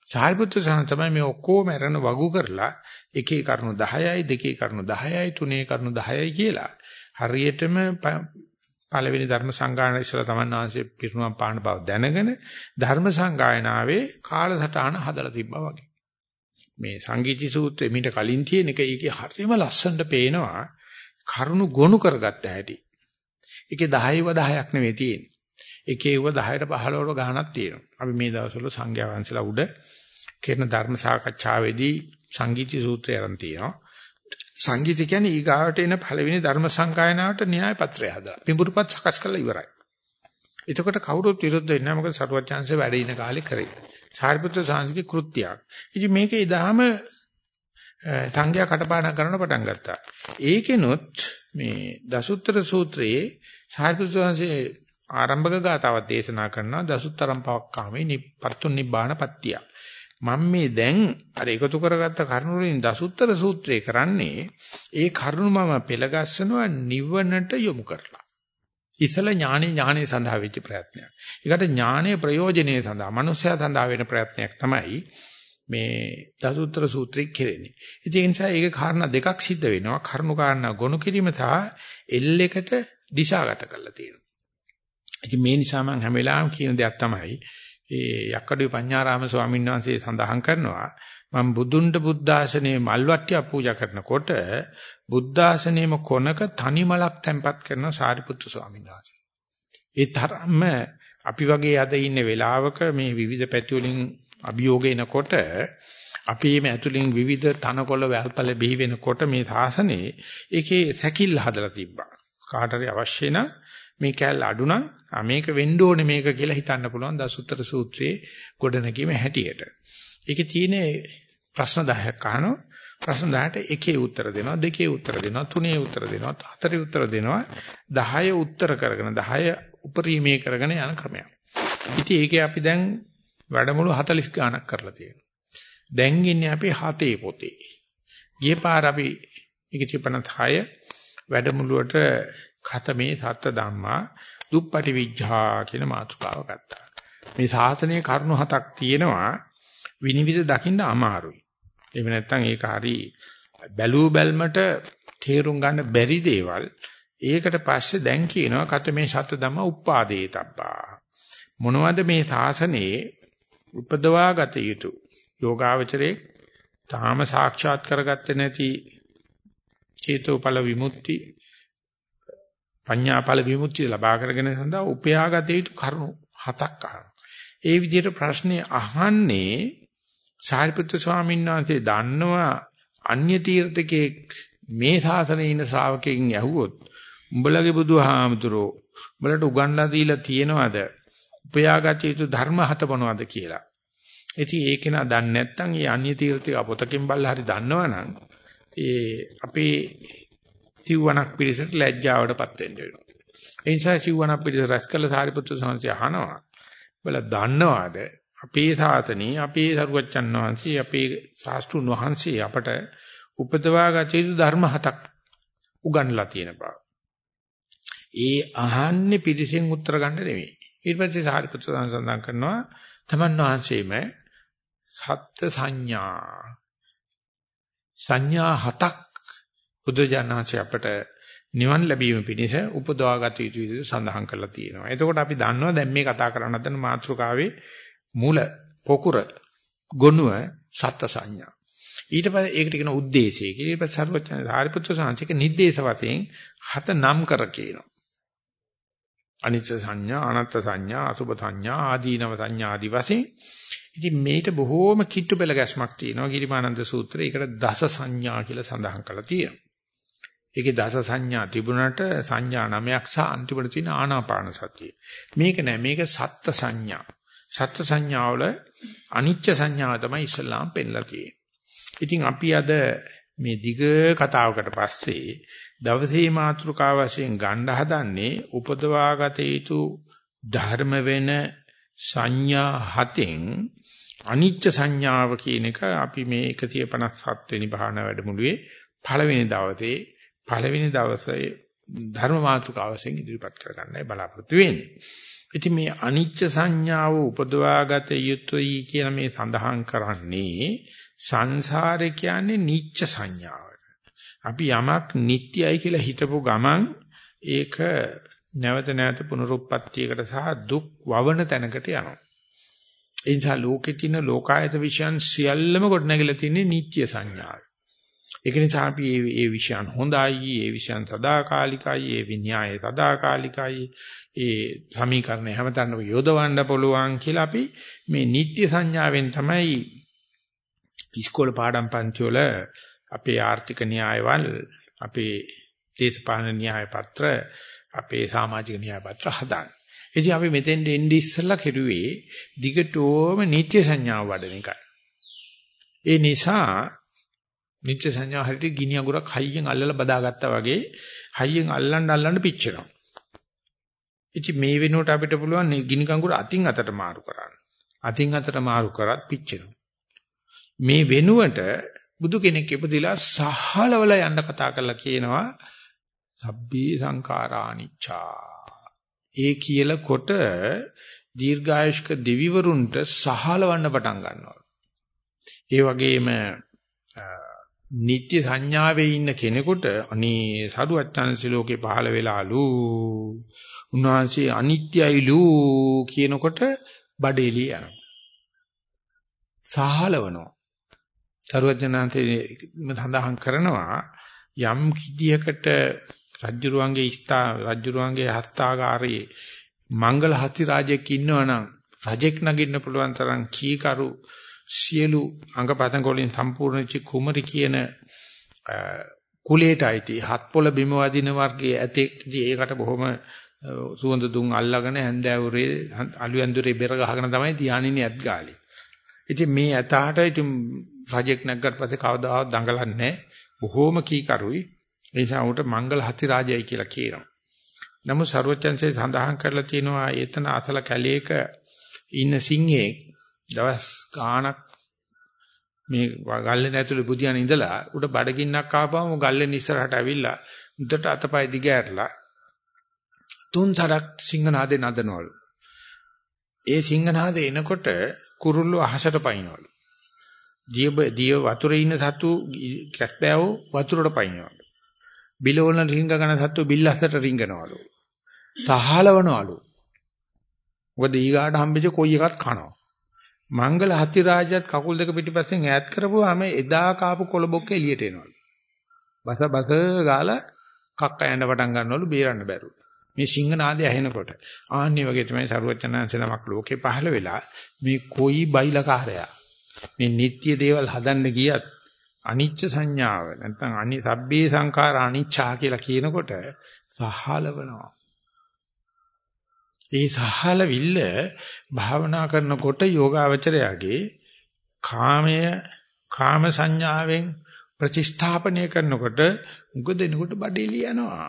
සාරිපුත්‍ර ස්වාමීන් තමයි මේ ඔක්කොම අරන වගු කරලා එකේ කරුණු 10යි දෙකේ කරුණු 10යි තුනේ කරුණු 10යි කියලා හරියටම පළවෙනි ධර්ම සංගායනාවේ ඉස්සලා තමන් වහන්සේ පිරුණම් පාන බව දැනගෙන ධර්ම සංගායනාවේ කාලසටහන හදලා තිබ්බා වගේ. මේ සංගීති සූත්‍රයේ මීට කලින් තියෙන එක ඒකේ හරියම ලස්සනට පේනවා කරුණු ගොනු කරගත්ත හැටි. ඒකේ 10ව 10ක් නෙවෙයි තියෙන්නේ. එකේව 10ට 15ට ගාණක් තියෙනවා. අපි මේ දවස්වල සංඝයා වහන්සේලා උඩ කරන ධර්ම සාකච්ඡාවේදී සංගීති සූත්‍රය අරන් තියෙනවා. සංගීත කියන්නේ ඊගාවට එන පළවෙනි ධර්ම සංගායනාවට න්‍යාය පත්‍රය හදලා. පිඹුරුපත් සකස් කරලා ඉවරයි. එතකොට කවුරුත් විරුද්ධ වෙන්නේ නැහැ මොකද සරුවචාන්සේ වැඩ ඉන කාලේ කරේ. සාරිපුත්‍ර සාංශිකේ කෘත්‍යයක්. ඉතින් මේකේ ඉදහම සංඝයා කටපාඩම් කරන්න පටන් ගත්තා. ඒකෙනොත් මේ දසුත්තර සූත්‍රයේ සාරිපුත්‍ර සාංශේ ආරම්භක ගාතාවක් දේශනා කරනවා දසුත්තරම් පවක්කාමේ නිපත්තු නිබ්බාන පත්තිය. මම මේ දැන් අර එකතු කරගත්ත කරුණු වලින් දසුත්තර සූත්‍රය කරන්නේ ඒ කරුණු මම පෙළගස්සනවා නිවනට යොමු කරලා. ඉසල ඥානෙ ඥානෙ සඳහා වෙච්ච ප්‍රයත්නයක්. ඒකට ඥානයේ ප්‍රයෝජනෙයි සඳහා මනුෂ්‍යයා සඳහා වෙන ප්‍රයත්නයක් තමයි මේ දසුත්තර සූත්‍රය කෙරෙන්නේ. ඉතින් ඒ නිසා ඒක කාරණා දෙකක් සිද්ධ වෙනවා. කරුණු කාරණා ගොනු කිරීම සහ එල් එකට දිශාගත කරලා තියෙනවා. ඉතින් මේ නිසා මම හැම වෙලාවෙම කියන දෙයක් තමයි ඒ යක්කඩුවේ පඤ්ඤාරාම ස්වාමීන් වහන්සේ සඳහන් කරනවා මම බුදුන්ට බුද්ධාසනයේ මල්වට්ටිය පූජා කරනකොට බුද්ධාසනයේම කොනක තනි මලක් තැන්පත් කරන සාරිපුත්‍ර ස්වාමීන් වහන්සේ. ඒ තරම්ම අපි වගේ අද ඉන්න වෙලාවක මේ විවිධ පැති වලින් අභියෝග එනකොට අපි මේ ඇතුලින් විවිධ තනකොළ වැල්පල බිහි වෙනකොට මේ සාසනේ ඒකේ සැකිල්ල හදලා තිබ්බා. කාටරි අවශ්‍ය නම් මේ කැලල අඩු නම් මේක වෙන්න ඕනේ මේක කියලා හිතන්න පුළුවන් දසුත්තර සූත්‍රයේ ගොඩනැගීම හැටියට. ඒකේ තියෙන ප්‍රශ්න 10ක් අහනවා. ප්‍රශ්න 10ට එකේ උත්තර දෙනවා, දෙකේ උත්තර දෙනවා, තුනේ උත්තර දෙනවා, හතරේ උත්තර දෙනවා. 10 උත්තර කරගෙන 10 උපරිමේ කරගෙන යන ක්‍රමයක්. ඉතින් ඒකේ අපි දැන් වැඩමුළු 40 ගාණක් කරලා තියෙනවා. දැන් ඉන්නේ අපි හතේ පොතේ. ගිය පාර අපි මේක 56 වැඩමුළුවට ඛතමේ සත්ත ධම්මා දුප්පටි විඥා කියන මාතෘකාව ගත්තා. මේ ශාසනයේ කරුණු හතක් තියෙනවා විනිවිද දකින්න අමාරුයි. එහෙම නැත්නම් ඒක හරි බැලූ බැල්මට තේරුම් ගන්න බැරි දේවල් ඒකට පස්සේ දැන් කියනවා ඛතමේ සත්ත ධම්මා උප්පාදේතබ්බා. මොනවද මේ ශාසනයේ උපදවා ගත යුතු යෝගාවචරයේ තාම සාක්ෂාත් කරගත්තේ නැති චේතෝපල විමුක්ති පඤ්ඤාඵල විමුක්තිය ලබා කරගෙන සඳහා උපයාගත යුතු කරුණු හතක් අහනවා. ඒ විදිහට ප්‍රශ්නේ අහන්නේ සාරිපුත්‍ර ස්වාමීන් වහන්සේ දන්නවා අන්‍ය තීර්ථකේ මේ ශාසනයේ ඉන්න ශ්‍රාවකෙකින් ඇහුවොත් උඹලගේ බුදුහාමුදුරෝ උඹලට උගන්ලා දීලා තියෙනවද උපයාගත යුතු ධර්ම හත මොනවද කියලා. ඉතින් ඒක නා දන්නේ නැත්නම් ඒ අන්‍ය තීර්ථක පොතකින් බලලා හරි දන්නවනම් ඒ අපේ සිව්වණක් පිරිසට ලැජ්ජාවටපත් වෙන්න වෙනවා. ඒ නිසා සිව්වණක් පිරිස රැස් කළ සාරිපුත්‍ර සාංශය අහනවා. බල දන්නවාද අපේ සාතනේ අපේ සරුවච්චන් වහන්සේ අපේ ශාස්ත්‍රුන් වහන්සේ අපට උපදවා ගත යුතු ධර්ම හතක් උගන්ලා තියෙන බව. ඒ අහන්නේ පිටිසෙන් උත්තර ගන්න නෙවෙයි. ඊට පස්සේ සාරිපුත්‍ර සඳහන් කරනවා තමන් වහන්සේම සත්‍ය සංඥා සංඥා හතක් බුදුජානනාංශය අපට නිවන් ලැබීම පිණිස උපදවාගත යුතු විදිහට සඳහන් කරලා තියෙනවා. එතකොට අපි දන්නවා දැන් මේ කතා කරන අතන මාත්‍රකාවේ මූල පොකුර ගොනුව සත්‍ය සංඥා. ඊට පස්සේ ඒකට කියන ಉದ್ದೇಶය කියලා ඊට පස්සේ සර්වඥ සාරිපුත්‍ර සාංශික නිर्देश වශයෙන් හත නම් කර කියනවා. අනිච්ච සංඥා, අනත්ත් සංඥා, අසුභ සංඥා, ආදීනව සංඥා ආදී වශයෙන්. ඉතින් මේට බොහෝම කිට්ටු පෙළ ගැස්මක් තියෙනවා. ගිරිමානන්ද සූත්‍රයේ ඒකට දස සංඥා කියලා සඳහන් කරලා තියෙනවා. ඒකේ දස සංඥා තිබුණාට සංඥා නමයක් සහ අන්තිමට තියෙන ආනාපාන සතිය. මේක නෑ මේක සත්ත්‍ය සංඥා. සත්ත්‍ය සංඥාවල අනිච්ච සංඥාව තමයි ඉස්ලාම් පෙන්ලා තියෙන්නේ. ඉතින් අපි අද මේ දිග කතාවකට පස්සේ දවසේ මාතෘකාව වශයෙන් ගන්න හදන්නේ උපදවාගත යුතු ධර්ම වෙන සංඥා හතෙන් අනිච්ච සංඥාව කියන එක අපි මේ 157 වෙනි භාවනා වැඩමුළුවේ පළවෙනි දවසේ පළවෙනි දවසේ ධර්ම මාතෘකාව වශයෙන් ඉදිරිපත් කරගන්නයි බලාපොරොත්තු වෙන්නේ. ඉතින් මේ අනිච්ච සංඥාව උපදවාගත යුතුයි කියලා මේ සඳහන් කරන්නේ සංසාරේ කියන්නේ නිච්ච සංඥාවට. අපි යමක් නිට්ටයයි කියලා හිතපු ගමන් ඒක නැවත නැවත පුනරුත්පත්තියකට සහ දුක් වවන තැනකට යනවා. ඒ නිසා ලෝකෙ තියෙන ලෝකායත විශ්යන් සියල්ලම ගොඩනැගිලා තියෙන්නේ නිට්ටය සංඥාව. ඒක නිසා අපි මේ මේ විශ්යන් හොඳයි, මේ විශ්යන් සදාකාලිකයි, මේ වින්‍යාය සදාකාලිකයි, ඒ සමීකරණ හැමතැනම යොදවන්න පුළුවන් කියලා අපි මේ නිට්ටය සංඥාවෙන් තමයි ඉස්කෝල පාඩම් පන්ති වල අපේ ආර්ථික න්‍යායවල අපේ දේශපාලන න්‍යාය පත්‍ර අපේ සමාජික න්‍යාය පත්‍ර හදාන්නේ. ඉතින් අපි මෙතෙන් එන්නේ ඉස්සෙල්ලා කෙරුවේ දිගටම නිත්‍ය සංඥාව වඩන එකයි. ඒ නිසා නිත්‍ය සංඥාව හරියට ගිනි අඟුරක් හයියෙන් අල්ලලා බදාගත්තා වගේ හයියෙන් අල්ලන්න අල්ලන්න පිච්චෙනවා. ඉතින් මේ වෙනුවට අපිට පුළුවන් ගිනි කඟුර අතින් අතට මාරු කරන්න. අතින් අතට මාරු කරත් පිච්චෙනවා. මේ වෙනුවට බුදු කෙනෙක් ඉපදිලා සහලවල යන්න කතා කරලා කියනවා සබ්බී සංඛාරානිච්චා. ඒ කියලා කොට දීර්ඝායුෂ්ක දෙවිවරුන්ට සහලවන්න පටන් ගන්නවා. ඒ වගේම නිත්‍ය සංඥාවේ ඉන්න කෙනෙකුට අනේ සාදු අච්චාන්සි ලෝකේ පහළ වෙලාලු උන්වහන්සේ අනිත්‍යයිලු කියනකොට බඩේලිය යනවා. සහලවනවා. සරුවඥාන්තේ සඳහන් කරනවා යම් කිදියකට රජ්ජුරුවන්ගේ ස්ථා රජ්ජුරුවන්ගේ හස්තාගාරයේ මංගල හස්ති රාජෙක් ඉන්නවනම් රජෙක් නගින්න පුළුවන් තරම් කීකරු සියලු අංගපතංග වලින් සම්පූර්ණ චි කුමරි කියන කුලයට අයිති හත් පොළ බිම වදින වර්ගයේ ඇතෙක්දී ඒකට බොහොම සුවඳ දුම් අල්ලගෙන හැන්දෑවුරේ අලු ඇඳුරේ බෙර ගහගෙන තමයි ධානිනේ ඇත් ගාලේ. ඉතින් මේ ඇතාට ඉතින් රජෙක් නැග්ගට පස්සේ කවදාවත් දඟලන්නේ බොහොම කීකරුයි. ඒ නිසා උට මංගල හති රාජයයි කියලා කියනවා. නමුත් ਸਰවචන්සේ සඳහන් කරලා තියෙනවා එතන අසල කැලේක ඉන්න සිංහෙක් දවස් ගාණක් මේ ගල්ලේ ඇතුලේ බුදියාන ඉඳලා උඩ බඩගින්නක් ආපුවම ගල්ලෙන් ඉස්සරහට ඇවිල්ලා උඩට අතපය දිගෑරලා තුන් සරක් සිංහනාදේ නදනවලු. ඒ සිංහනාදේ එනකොට කුරුල්ලෝ අහසට පයින්නවලු. දිය දිය වතුරේ ඉන්න සතු කැස්බෑව වතුරට පයින්නවලු. බිලවල රිංගගෙන සතු බිල්ලස්සට රිංගනවලු. සහලවනවලු. මොකද ඊගාට හම්බෙච්ච කොයි එකක් කනවා. මංගල හති රාජයත් කකුල් දෙක පිටිපස්සෙන් ඈත් කරපුවාම එදා කාපු කොළබොක්ක එළියට එනවලු. බස බස ගාලා කක්ක යන්න පටන් ගන්නවලු බේරන්න බැරුව. මේ සිංහනාදය ඇහෙනකොට ආන්නේ වගේ තමයි සරුවචනංශ නමක් ලෝකේ පහළ වෙලා මේ කොයි බයිලකාරයා මේ නිට්ටය දේවල් හදන්න ගියත් අනිච්ච සංඥාව නැත්නම් අනි සබ්බේ සංඛාර අනිච්චා කියලා කියනකොට සහලවනවා. ඒ සහලවිල්ල භාවනා කරනකොට යෝගාවචරයාගේ කාමය කාම සංඥාවෙන් ප්‍රතිස්ථාපනය කරනකොට උග දෙනකොට බඩේලිය යනවා.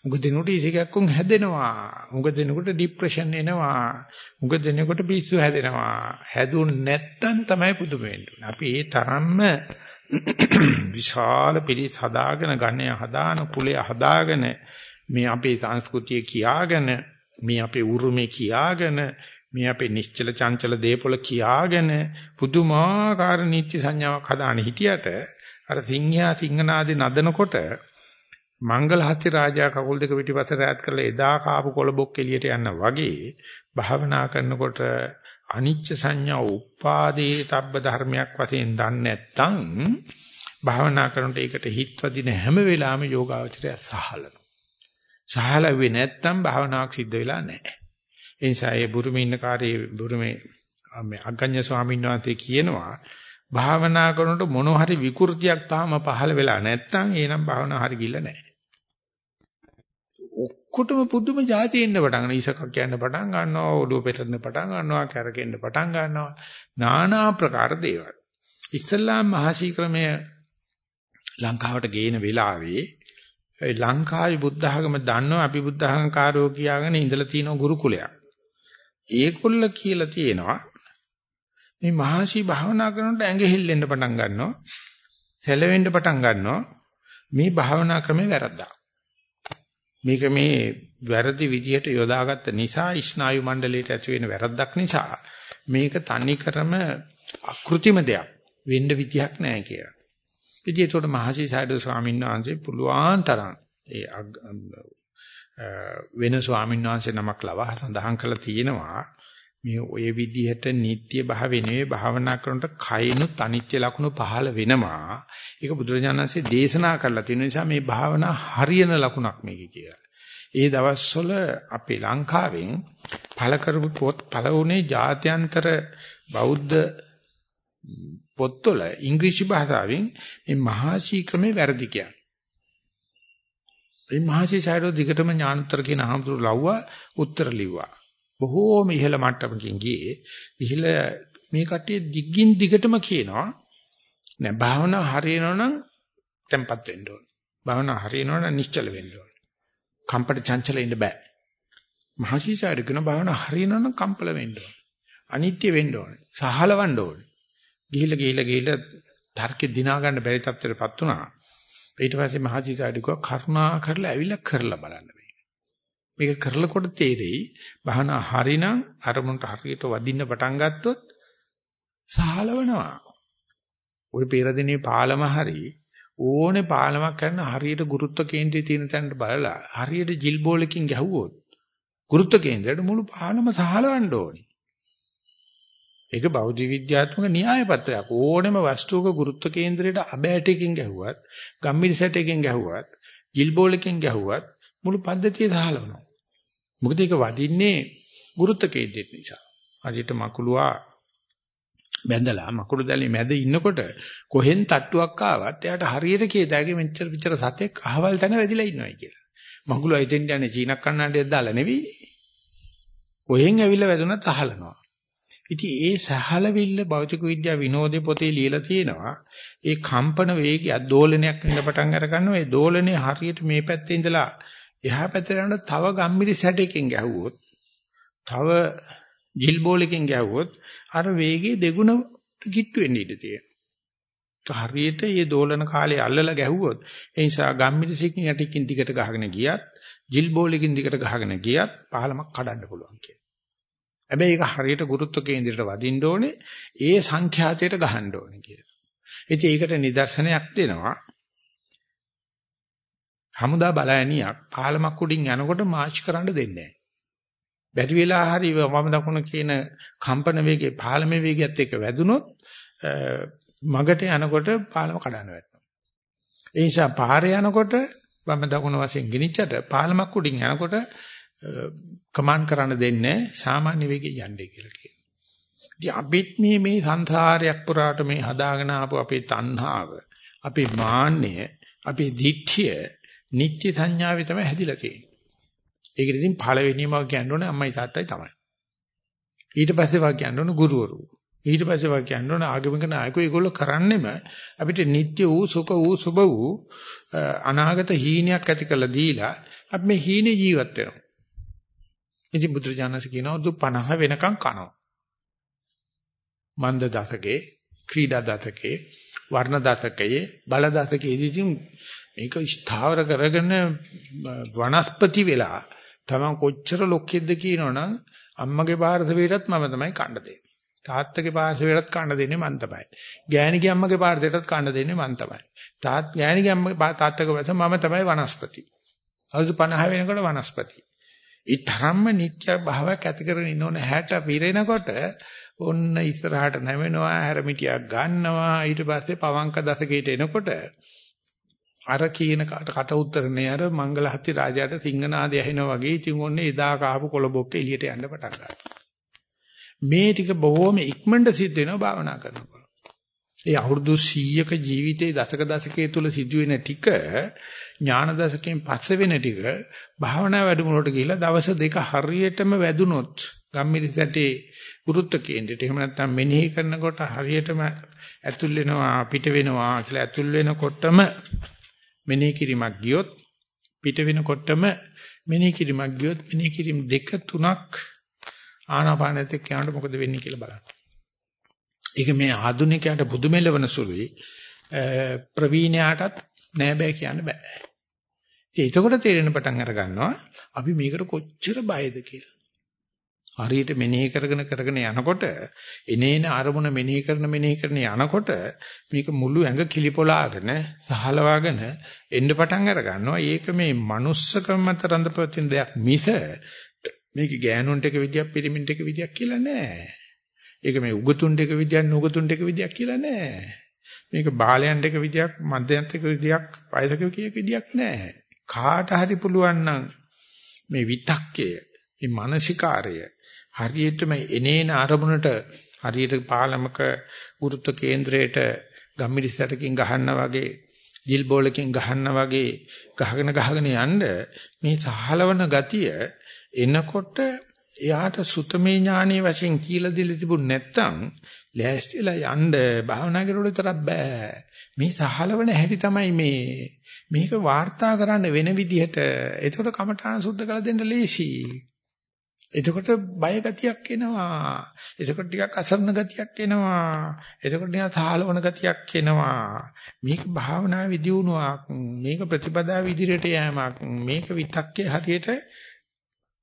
මුග දෙනකොට ඉසිකක්කුන් හැදෙනවා. මුග දෙනකොට ડિප්‍රෙෂන් එනවා. මුග දෙනකොට පිස්සු හැදෙනවා. හැදුන් නැත්තම් තමයි පුදුම වෙන්නේ. අපි ඒ තරම්ම විශාල පිළිස් හදාගෙන ගණය හදාන කුලය හදාගෙන මේ අපේ සංස්කෘතිය කියාගෙන මේ අපේ උරුමේ කියාගෙන මේ අපේ නිශ්චල චංචල දේපොළ කියාගෙන පුදුමාකාර නිත්‍ය සංඥාවක් හදාන හිටියට අර සිංහයා සිංහනාදී නදනකොට මංගල හත්ති රාජා කකුල් දෙක පිටිපස්ස රැත් කරලා එදා කාපු කොළබොක් එළියට යන්න වගේ භාවනා කරනකොට අනිච්ච සංඥා උපාදේ තබ්බ ධර්මයක් වශයෙන් දන්නේ නැත්නම් භාවනා කරනකොට ඒකට හිත වදින හැම වෙලාවෙම යෝගාවචරය සහලන. සහලවෙන්නේ නැත්නම් භාවනාවක් සිද්ධ වෙලා නැහැ. ඒ නිසා ඒ බුරුමේ ඉන්න කාර්යයේ බුරුමේ මේ අග්ගඤ්ඤ ස්වාමීන් වහන්සේ කියනවා භාවනා කරනකොට මොන හරි විකෘතියක් තාම පහළ වෙලා නැත්නම් එනම් භාවනාව හරි ගිල්ල නැහැ. ඔක්කොටම පුදුම જાති එන්න පටන් ගන්න. ඉසකක් කියන්න පටන් ගන්නවා, ඔළුව පෙටන්න පටන් ගන්නවා, කැරකෙන්න පටන් ගන්නවා. নানা ප්‍රකාර දේවල්. ඉස්ලාම් මහසී ක්‍රමය ලංකාවට ගේන වෙලාවේ ඒ ලංකාවේ බුද්ධ ආගම දන්නවා අපි බුද්ධ ආගම්කාරෝ කියාගෙන ඉඳලා තියෙන ගුරුකුලයක්. ඒකොල්ල කියලා තියෙනවා මේ මහසි භාවනා කරනකොට ඇඟ හෙල්ලෙන්න පටන් ගන්නවා. සැලෙන්න පටන් ගන්නවා. මේ භාවනා ක්‍රමේ වැරද්දා. මේක මේ වැරදි විදිහට යොදාගත්ත නිසා ස්නායු මණ්ඩලයට ඇති වෙන වැරද්දක් නිසා මේක තනි කරම අකෘතිම දෙයක් වෙන්න විදිහක් නැහැ කියලා. ඉතින් ඒකට මහසි සයිඩෝ ස්වාමීන් වහන්සේ පුළුවන් තරම් ඒ වෙන ස්වාමීන් වහන්සේ නමක් ලවා සඳහන් කළා තියෙනවා මේ ඔය විදිහට නිට්ටය භාවය නෙවෙයි භාවනා කරනකොට කයිනුත් අනිත්‍ය ලක්ෂණ පහළ වෙනවා. ඒක බුදුරජාණන්සේ දේශනා කරලා තියෙන නිසා මේ භාවනා හරියන ලකුණක් මේක කියලා. ඒ දවස්වල අපේ ලංකාවෙන් පළ කරපු පොත් පළ වුණේ ජාත්‍යන්තර බෞද්ධ පොත්වල ඉංග්‍රීසි භාෂාවෙන් මේ මහාශී ක්‍රමේ වැරදි කියන්නේ. මේ මහාශී සාරෝ දිගටම ඥානෝත්තර කියන අහම්තුරු ලව්වා උත්තර ලිව්වා. බොහෝම ඉහළ මට්ටමකින් ගියේ. ඉහළ මේ කට්ටිය දිගින් දිගටම කියනවා නෑ භාවනා හරියනවනම් tempat වෙන්න ඕන. භාවනා හරියනවනම් නිශ්චල වෙන්න ඕන. කම්පට චංචල ඉන්න බෑ. මහසීසාර කියන භාවනා හරියනවනම් කම්පල වෙන්න ඕන. අනිත්‍ය වෙන්න ඕන. සහලවන්න ඕන. ගිහිල්ලා ගිහිල්ලා ගිහිල්ලා තර්කෙ දිනා ගන්න බැරි තත්ත්වයටපත් වුණා. ඊට පස්සේ මහසීසාර කිව්වා කරුණා කරලා ඇවිල්ලා කරලා බලන්න. මේක කරලකොට තේරෙයි භාවනා හරිනම් අරමුණට හරියට වදින්න පටන් ගත්තොත් සහලවනවා. ওই පෙරදිනේ පාලම හරි ඕනේ පාලමක් කරන හරියට ගුරුත්ව කේන්ද්‍රයේ තියෙන තැනට බලලා හරියට ජිල් බෝලකින් ගැහුවොත් ගුරුත්ව කේන්ද්‍රයට මුළු පාලම සහලවන්න ඕනේ. ඒක බෞද්ධ විද්‍යාත්මක න්‍යාය පත්‍රයක්. ඕනෙම වස්තුවක ගුරුත්ව කේන්ද්‍රයට අබෑටකින් ගැහුවත්, ගම්මිරි සැටකින් ගැහුවත්, ජිල් බෝලකින් ගැහුවත් මුළු පද්ධතිය සහලවනවා. මොකද ඒක වදින්නේ ගුරුත්ව කේන්ද්‍රෙත් නිසා. අදිට මකුලුවා බැඳලා මකුළු දැලේ මැද ඉන්නකොට කොහෙන් තට්ටුවක් ආවත් එයාට හරියට කියදාගේ මෙච්චර පිටර සතෙක් අහවල් තැන වැදිලා ඉන්නවයි කියලා. මකුළු අයිතෙන් යන්නේ චීනක් කන්නඩියක් දාලා නෙවෙයි. කොහෙන් ඇවිල්ලා වැදුනත් අහලනවා. ඉතින් ඒ සහලවිල්ල භෞතික විද්‍යා විනෝදේ පොතේ ලියලා තියෙනවා. ඒ කම්පන වේගය දෝලනයක් වෙන පටන් අර ගන්නවා. ඒ දෝලනේ හරියට මේ පැත්තේ ඉඳලා එහා පැත්තට යන තව ගම්මිරි සැටයකින් ගැහුවොත් තව ජිල් බෝලකින් ගැහුවොත් අර වේගයේ දෙගුණ කිට්ටු වෙන්න ඉඩ තියෙනවා. හරියට මේ දෝලන කාලේ අල්ලලා ගැහුවොත් ඒ නිසා ගම්මිරි සිකින් යටිකින් දිගට ගහගෙන ගියත් ජිල් බෝලකින් දිගට ගහගෙන ගියත් පහලමක් කඩන්න පුළුවන් කියලා. හැබැයි ඒක හරියට ගුරුත්ව කේන්ද්‍රයට වදින්න ඕනේ ඒ සංඛ්‍යාතයට ගහන්න ඕනේ කියලා. ඉතින් ඒකට නිදර්ශනයක් දෙනවා හමුදා බලෑනියක් පාලමක් උඩින් යනකොට මාර්ච් කරන්න දෙන්නේ නැහැ. බැරි වෙලා හරි වම දකුණ කියන කම්පන වේගයේ පාලමේ වේගයත් එක්ක වැදුනොත් මගට යනකොට පාලම කඩන්න වැටෙනවා. ඒ නිසා පාරේ යනකොට වම දකුණ වශයෙන් ගිනිච්චට පාලමක් උඩින් යනකොට කමාන්ඩ් කරන්න දෙන්නේ සාමාන්‍ය වේගයෙන් යන්නේ කියලා කියනවා. ඉතින් අපිත් මේ මේ සංසාරයක් පුරාට මේ හදාගෙන ආපු අපේ තණ්හාව, අපේ මාන්නය, අපේ දික්ඨිය නිත්‍ය සංඥාවේ තමයි හැදිලා තියෙන්නේ. ඒකට ඉතින් පළවෙනිම කියන්න ඕනේ අම්මයි තාත්තයි තමයි. ඊට පස්සේ වා කියන්න ඕනේ ගුරුවරු. ඊට පස්සේ වා කියන්න ඕනේ ආගමික නායකයෝ. ඒගොල්ලෝ කරන්නේම අපිට නිත්‍ය වූ සුඛ වූ සුභ වූ අනාගත හීනයක් ඇති කරලා දීලා අපි මේ හීනේ ජීවත් වෙනවා. ඉතින් බුදුරජාණන්සේ කියනවා දු 50 වෙනකන් කනවා. මන්ද දශකේ, ක්‍රීඩා දශකේ, වර්ණ දශකයේ, බල දශකයේදී ඉතින් මේක ස්ථාවර කරගෙන වනස්පති වෙලා තමන් කොච්චර ලොක්කෙද්ද කියනවනම් අම්මගේ පාර්ශවයටත් මම තමයි කන්න දෙන්නේ. තාත්තගේ පාර්ශවයටත් කන්න දෙන්නේ මං තමයි. ගෑණිගේ අම්මගේ පාර්ශවයටත් කන්න දෙන්නේ මං තමයි. තාත් ගෑණිගේ අම්මගේ තාත්තගේ පාර්ශව මම තමයි වනස්පති. අවුරුදු 50 වෙනකොට වනස්පති. ඒ තරම්ම නිත්‍ය භාවයක් ඇති කරගෙන ඉන්නෝන 60 පිරෙනකොට ඔන්න ඉස්සරහට නැවෙනවා හැරමිටියක් ගන්නවා. ඊට පස්සේ පවංක දශකයට එනකොට අර කියන කට උත්තරනේ අර මංගලහත්ති රාජාට සිංහනාදය ඇහෙනා වගේ ඉතින් ඔන්නේ එදා කහපු කොළබොක්ක එළියට යන්න පටන් ගන්නවා. මේ ටික බොහොම ඉක්මනට සිද්ධ වෙනවා භාවනා කරනකොට. ඒ අවුරුදු 100ක ජීවිතයේ දශක දශකයේ තුල සිදුවෙන ටික ඥාන දශකයෙන් පස්සේ වෙන ටික භාවනා වැඩමුළුවට ගිහිල්ලා දවස් දෙක හරියටම වැදුනොත් ගම්මිරිසටේ ගුරුත්ව කේන්ද්‍රයට එහෙම නැත්නම් මෙනෙහි කරනකොට හරියටම ඇතුල් වෙනවා පිට වෙනවා කියලා ඇතුල් වෙනකොටම මෙනෙහි කිරීමක් ගියොත් පිට වෙනකොටම මෙනෙහි කිරීමක් ගියොත් මෙනෙහි කිරීම දෙක තුනක් ආනාපානෙත් එක්ක යනකොට මොකද වෙන්නේ කියලා බලන්න. ඒක මේ ආධුනිකයාට පුදුමෙලවන සුළුයි ප්‍රවීණයාටත් නෑ බෑ කියන්න බෑ. ඉතින් එතකොට තේරෙන පටන් අර ගන්නවා අපි මේකට කොච්චර බයද කියලා. හරියට මෙනෙහි කරගෙන කරගෙන යනකොට එනේන අරමුණ මෙනෙහි කරන මෙනෙහි කරන යනකොට මේක මුළු ඇඟ කිලිපොලාගෙන සහලවාගෙන එන්න පටන් අර ගන්නවා. ඒක මේ manussකම මත රඳපවතින දෙයක් මිස මේක ගෑනුන්ට එක විදියක් පිරිමින්ට එක විදියක් කියලා නෑ. ඒක මේ උගතුන්ට එක විදියක් නුගතුන්ට එක විදියක් කියලා නෑ. මේක බාලයන්ට එක විදියක් මධ්‍යන්ත එක විදියක් වයසක කීයක විදියක් නෑ. කාට හරි පුළුවන් නම් මේ විතක්කය, මේ මානසිකාරය හරියටම එනේන අරමුණට හරියට පාලමක ගුරුත්ව කේන්ද්‍රයට ගම්මිරිසටකින් ගහන්න වගේ ජිල් බෝලකින් ගහන්න වගේ ගහගෙන ගහගෙන යන්න මේ සහලවන ගතිය එනකොට එයාට සුතමේ ඥානයේ වශයෙන් කියලා දෙල තිබුණ නැත්තම් ලෑස්තිලා යන්න භාවනා කරුවොත් විතරක් බෑ. මේ සහලවන හැටි තමයි මේ මේක වාර්තා කරන්න වෙන විදිහට එතකොට කමඨාන සුද්ධ කළ දෙන්න ලේසි. එතකොට බය ගතියක් එනවා. එතකොට ටිකක් අසරණ ගතියක් එනවා. එතකොට නිකන් සහලවන ගතියක් එනවා. මේක භාවනා විදියුණුවක්. මේක ප්‍රතිපදා විදිහට යෑමක්. මේක විතක්කේ හරියට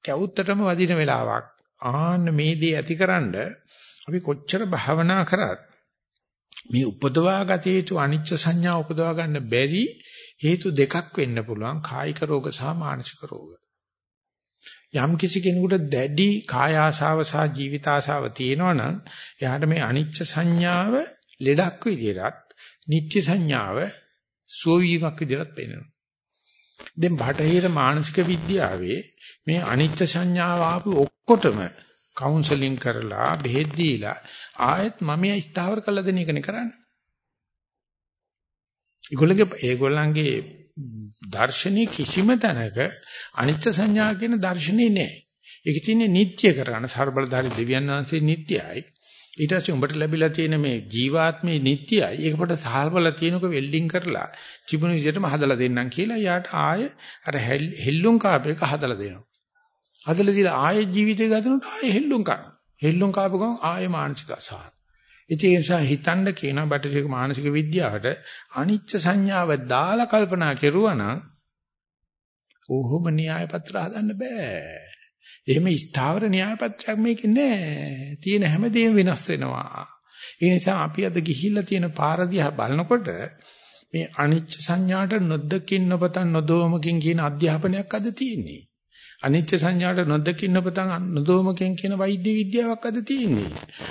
කැවුත්තටම වදින වෙලාවක්. ආන්න මේ දේ ඇතිකරනද අපි කොච්චර භාවනා කරත් මේ උපදවා ගත යුතු අනිච්ච සංඥා උපදවා ගන්න බැරි හේතු දෙකක් වෙන්න පුළුවන් කායික රෝග සහ මානසික රෝග. යම් කිසි කෙනෙකුට දැඩි කාය ආශාව සහ ජීවිත ආශාව තියෙනවනම් එයාට මේ අනිච්ච සංඥාව ලෙඩක් විදිහට නිත්‍ය සංඥාව සෝවීමක් විදිහට පේනවා. දැන් බටහිර මානසික විද්‍යාවේ මේ අනිත්‍ය සංඥාව ආපු ඔක්කොටම කවුන්සලින් කරලා බෙහෙත් දීලා ආයෙත් මම ස්ථාවර කළ දෙන එකනේ කරන්නේ. ඒගොල්ලන්ගේ ඒගොල්ලන්ගේ දර්ශනීය කිසිම තැනක අනිත්‍ය සංඥා කියන දර්ශනේ නැහැ. ඒක තියෙන්නේ නිට්ටය කරන ਸਰබලධාරී දෙවියන් වහන්සේ නිට්ටයයි. ඊට පස්සේ උඹට ලැබිලා තියෙන මේ ජීවාත්මේ නිට්ටයයි. ඒක පොඩ සහල්වල තියෙනක වෙල්ඩින් කරලා තිබුණු විදිහටම හදලා දෙන්නම් කියලා යාට ආය අර හෙල්ලුම් කාපේක හදලා දෙනවා. හදලා දීලා ආයෙ ජීවිතය ගතනකොට ආයෙ හෙල්ලුම් කරනවා. හෙල්ලුම් කාපු ගමන් ආයෙ මානසික අසහන. ඉතින් ඒ නිසා හිතන්න කියන බටහිර මානසික විද්‍යාවට අනිච්ච සංඥාව දාලා කල්පනා කෙරුවා නම් ඕහොම න්‍යාය පත්‍ර හදන්න බෑ. එහෙම ස්ථාවර න්‍යාය පත්‍රයක් මේකේ නෑ. තියෙන හැමදේම වෙනස් වෙනවා. ඒ නිසා අපි අද ගිහිල්ලා තියෙන පාර දිහා බලනකොට මේ අනිච්ච සංඥාට නොදකින් නොපතන් නොදෝමකින් කියන අධ්‍යාපනයක් අද තියෙන්නේ. අනිත්‍ය සංඥාට නොදකින් නොපතන් නොදෝමකින් කියන වෛද්‍ය විද්‍යාවක් අද තියෙන්නේ.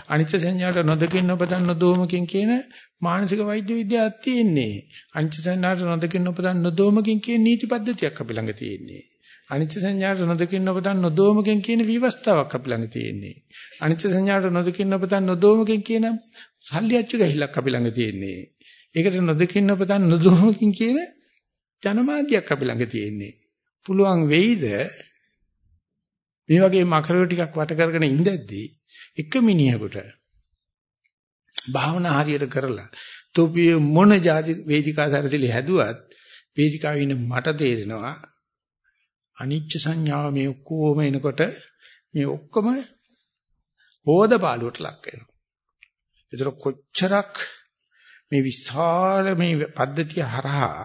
අනිත්‍ය සංඥාට නොදකින් නොපතන් නොදෝමකින් කියන මානසික වෛද්‍ය විද්‍යාවක් තියෙන්නේ. අනිත්‍ය සංඥාට නොදකින් නොපතන් නොදෝමකින් කියන නීති පද්ධතියක් අපි ළඟ තියෙන්නේ. අනිත්‍ය සංඥාට නොදකින් නොපතන් නොදෝමකින් කියන විවස්ථාවක් අපි ළඟ තියෙන්නේ. අනිත්‍ය සංඥාට නොදකින් නොපතන් නොදෝමකින් කියන සල්ලි අච්චු ගහිල්ලක් අපි ළඟ තියෙන්නේ. ඒකට නොදකින් නොපතන් නොදෝමකින් කියන ජනමාධ්‍යයක් අපි ළඟ තියෙන්නේ. පුළුවන් වෙයිද මේ වගේ මකරව ටිකක් වට කරගෙන ඉඳද්දී එක මිනිහෙකුට භාවනා හරියට කරලා තොපිය මොන જાති වේදිකා සැරසිලි හැදුවත් වේදිකාවේ ඉන්න මට තේරෙනවා අනිච්ච සංඥාව මේ ඔක්කොම එනකොට මේ ඔක්කොම හෝදපාලුවට ලක් වෙනවා. ඒතර කොච්චරක් මේ විශාල මේ පද්ධතිය හරහා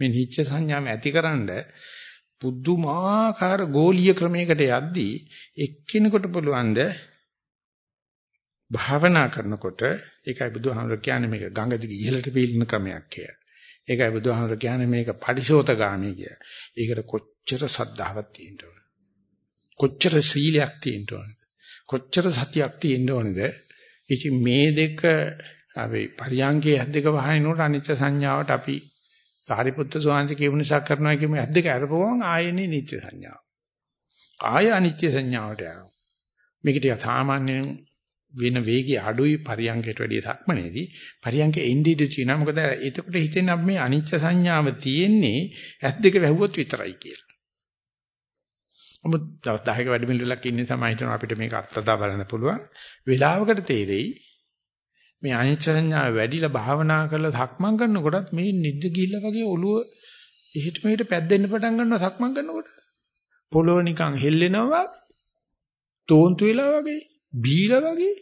මේ නිච්ච සංඥාව ඇතිකරනද පුදුමාකාර ගෝලීය ක්‍රමයකට යද්දී එක්කිනෙකුට පුළුවන්ද භාවනා කරනකොට ඒකයි බුදුහාමර කියන්නේ මේක ගඟ දිගේ ඉහළට පීලන ක්‍රමයක් කියලා. ඒකයි බුදුහාමර කියන්නේ මේක පරිශෝතගාමී කියලා. ඒකට කොච්චර සද්ධාවක් තියෙන්න ඕන. කොච්චර සීලයක් තියෙන්න ඕන. කොච්චර සතියක් තියෙන්න ඕනද? ඉතින් මේ දෙක අපි පරියංගයේ ඇද්දක වහිනකොට අනිච්ච සංඥාවට අපි සාරිපුත්‍ර ස්වාමීන් කියපු නිසා කරනවා කියමු ඇද්දක අරපුවම ආයෙනේ නිත්‍ය සංඥාව. ආය අනිත්‍ය සංඥාවට යනවා. මේක ටික සාමාන්‍යයෙන් වෙන වේගය අඩුයි පරියංගයට වැඩිය සක්මනේදී පරියංගේ ඉන්ඩිඩ තියෙනවා මොකද එතකොට හිතෙන අපි මේ අනිච්ච සංඥාව තියෙන්නේ ඇස් දෙක වැහුවොත් විතරයි කියලා. මොකද දවස් 10ක වැඩි මිනිලක් ඉන්නේ තමයි හිතන අපිට මේක අත්දැක බලන්න පුළුවන්. වෙලාවකට තේරෙයි මේ අනිච්ච සංඥාව වැඩිලා භාවනා කරලා සක්මන් කරනකොටත් මේ නිද්ද ගිහිල්ලා වගේ ඔළුව එහෙට මෙහෙට පැද්දෙන්න පටන් ගන්නවා සක්මන් කරනකොට. පොළොව නිකන් හෙල්ලෙනවා තෝන්තු වෙලා වගේ බීලා වගේ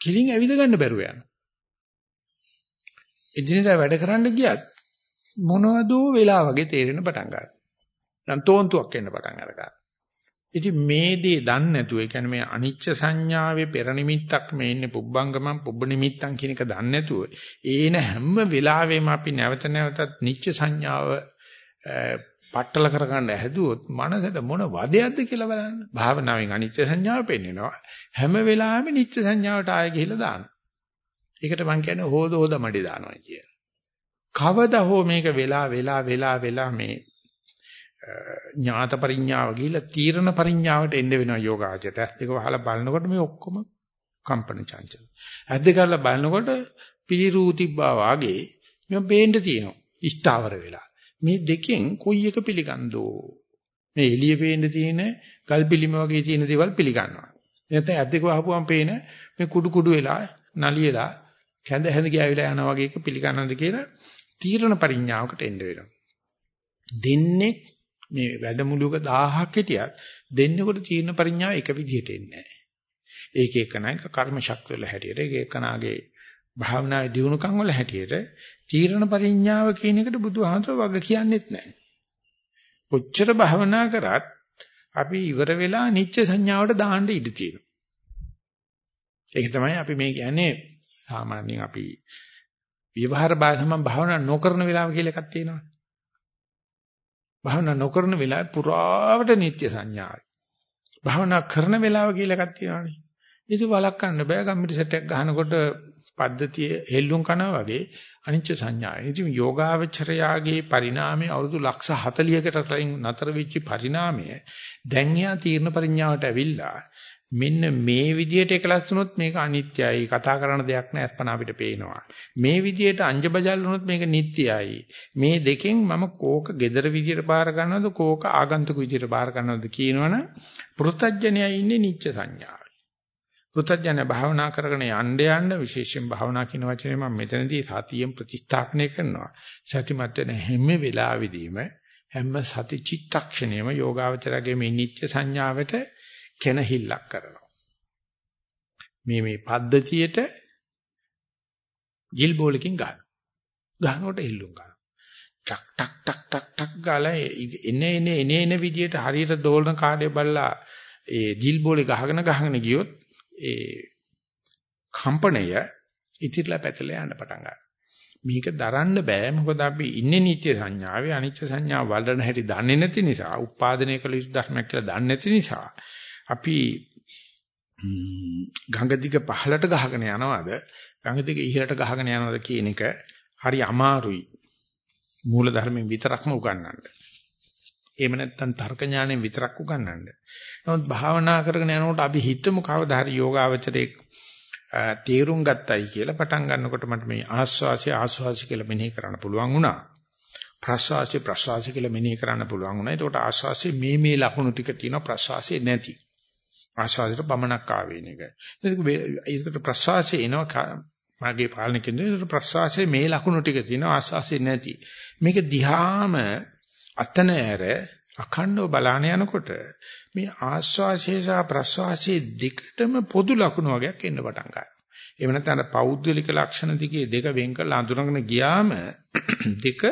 කිලින් ඇවිද ගන්න බැරුව යනවා. එදිනෙදා වැඩ කරන්න ගියත් මොනවදෝ වෙලා වගේ තේරෙන පටන් ගන්නවා. දැන් තෝන්තුවක් එන්න පටන් අරගන්නවා. ඉතින් මේ දේ දන්නේ නැතුව ඒ කියන්නේ මේ අනිච්ච සංඥාවේ පෙර නිමිත්තක් මේ ඉන්නේ පුබ්බංගමම් පුබ්බ නිමිත්තන් කියන එක දන්නේ නැතුව ඒන හැම වෙලාවෙම අපි නැවත නැවතත් නිච්ච සංඥාව පట్టල කරගන්න හැදුවොත් මනසට මොන වදයක්ද කියලා බලන්න. භාවනාවෙන් අනිත්‍ය සංඥාව පෙන්නනවා. හැම වෙලාවෙම නිත්‍ය සංඥාවට ආයෙ ගිහිල්ලා දානවා. ඒකට මම කියන්නේ හොද හොද මඩි දානවා කියලා. කවදා හෝ මේක වෙලා වෙලා වෙලා වෙලා මේ ඥාත පරිඥාව ගිහිල්ලා තීරණ පරිඥාවට එන්න වෙනවා යෝගාචරයට. ඇස් දෙක වහලා බලනකොට මේ ඔක්කොම කම්පන චංචල. ඇස් දෙක අරලා බලනකොට පිළිරූ තිබ්බා වාගේ මම පේන්න තියෙනවා. ස්ථාවර වෙලා. මේ දෙකෙන් කොයි එක පිළිගන්දෝ? මේ එළිය පේන්න තියෙන ගල් පිළිම වගේ තියෙන දේවල් පිළිගන්නවා. නැත්නම් ඇස් දෙක වහපුවම පේන මේ කුඩු කුඩු වෙලා නලියලා කැඳ හැඳ ගෑවිලා යනවා වගේ එක පිළිගන්නද කියලා තීරණ පරිඥාවකට එන්න වෙනවා. දෙන්නේ මේ වැඩමුළුවක 1000ක් හිටියත් දෙන්නෙකුට තීරණ පරිඥාව එක විදිහට එන්නේ නැහැ. ඒක එකනක කර්ම ශක්තිය වල හැටියට ඒක එකනාගේ භාවනාවේ දියුණුකම් වල හැටියට තීරණ පරිඥාව කියන එකට බුදුහාමර වග කියන්නේත් නැහැ. කොච්චර භාවනා කරත් අපි ඉවර වෙලා නිච්ච සංඥාවට දාන්න ඉඩ තියෙනවා. ඒක තමයි අපි මේ කියන්නේ සාමාන්‍යයෙන් අපි විවහාර භාෂාවෙන් භාවනා නොකරන වෙලාව කියලා එකක් තියෙනවා. භාවනා නොකරන වෙලාවේ පුරාවට නිත්‍ය සංඥාවයි. භාවනා කරන වෙලාව කියලා එකක් තියෙනවානේ. ඒක වළක්වන්න බෑ කම්මිටි සෙට් එකක් ගන්නකොට පද්ධතිය හෙල්ලුම් කරනවා වගේ අනිච්ච සංඥාය. ඉතින් යෝගාවචරයාගේ පරිණාමය අවුරුදු ලක්ෂ 40කට කලින් නතර වෙච්ච පරිණාමය දැන් යා තීර්ණ පරිඥාවට ඇවිල්ලා මෙන්න මේ විදියට එකලස් වුණොත් මේක අනිත්‍යයි. කතා කරන දෙයක් නෑ අත්පන අපිට පේනවා. මේ විදියට අංජබජල් වුණොත් මේක නිට්ටයයි. මේ දෙකෙන් මම කෝක gedara විදියට බාර ගන්නවද කෝක ආගන්තුක විදියට බාර ගන්නවද කියනවනම් පෘතජ්ජනයයි ඉන්නේ නිච්ච සංඥාව පුතඥය භාවනා කරගෙන යන්න යන්න විශේෂයෙන් භාවනා කියන වචනේ මම මෙතනදී සතියෙන් ප්‍රතිස්ථාපනය කරනවා. සතිමත් වෙන හැම වෙලාවෙදීම හැම සති චිත්තක්ෂණයම යෝගාවචරගේ මේ නිත්‍ය සංඥාවට කෙනහිල්ලක් කරනවා. මේ මේ පද්ධතියට ජිල් බෝලකින් ගන්න. ගහනකොට හිල්ලුම් ගන්න. ටක් ටක් ටක් ටක් ටක් ගාලා එනේ එනේ එනේ එන විදියට හරියට දෝලන කාඩේ බලලා ඒ ජිල් බෝලේ ගහගෙන ගහගෙන ගියොත් ඒ කම්පණය ඉතිරිලා පැතලා යන්න පටන් ගන්නවා. මේක දරන්න බෑ මොකද අපි ඉන්නේ නිත්‍ය සංඥාවේ අනිත්‍ය සංඥාව වලන හැටි දන්නේ නැති නිසා උපාදනය කළ යුතු ධර්මයක් කියලා දන්නේ නැති නිසා අපි ගඟ දිග පහළට ගහගෙන යනවද ගඟ දිග ඉහළට ගහගෙන යනවද කියන එක හරි අමාරුයි මූල ධර්මයෙන් විතරක්ම උගන්වන්න. එහෙම නැත්නම් තර්ක ඥාණයෙන් විතරක් උගන්වන්න. නමුත් භාවනා කරගෙන යනකොට අපි හිතමු කවදා හරි යෝගාවචරයේ තේරුම් ගත්තයි කියලා පටන් ගන්නකොට මට මේ ආස්වාසිය ආස්වාසිය කියලා මෙනෙහි කරන්න පුළුවන් වුණා. ප්‍රසවාසය ප්‍රසවාසය කියලා මෙනෙහි කරන්න පුළුවන් වුණා. ඒකට ආස්වාසිය මේ මේ ලක්ෂණ ටික තියෙනවා ප්‍රසවාසය නැති. ආස්වාසියට පමණක් ආවේන එක. ඒකට ප්‍රසවාසය එනවා මාගේ පාලනකෙන්ද ප්‍රසවාසයේ මේ ලක්ෂණ ටික තියෙනවා ආස්වාසිය නැති. මේක දිහාම අතන ඇර අඛණ්ඩව බලාන යනකොට මේ ආස්වාසේ සහ ප්‍රස්වාසයේ දෙකටම පොදු ලක්ෂණ වගේක් එන්න පටන් ගන්නවා. එහෙම නැත්නම් පෞද්ගලික ලක්ෂණ දිගේ දෙක වෙන් කරලා අඳුරගෙන ගියාම <clears throat> දෙක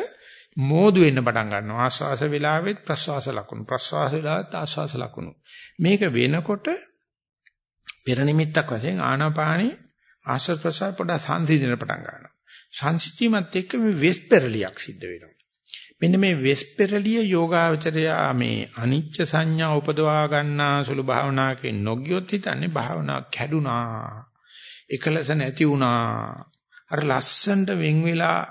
මෝදු වෙන්න පටන් ගන්නවා. ආස්වාස වේලාවෙත් ප්‍රස්වාස ලකුණු ප්‍රස්වාස වේලාවෙත් ආස්වාස ලකුණු. මේක වෙනකොට පෙර නිමිත්තක් වශයෙන් ආනාපානී ආස්වාද ප්‍රස්වාස පොඩ සංසිඳන පටන් ගන්නවා. සංසිද්ධියත් එක්ක මේ වෙස්පරලියක් සිද්ධ වෙනවා. මෙන්න මේ වෙස්පරලිය යෝගාවචරය මේ අනිච්ච සංඥා උපදවා ගන්නා සුළු භාවනාවකින් නොගියොත් හිතන්නේ භාවනාව කැඩුනා. එකලස නැති වුණා. අර ලස්සනට වෙන් වෙලා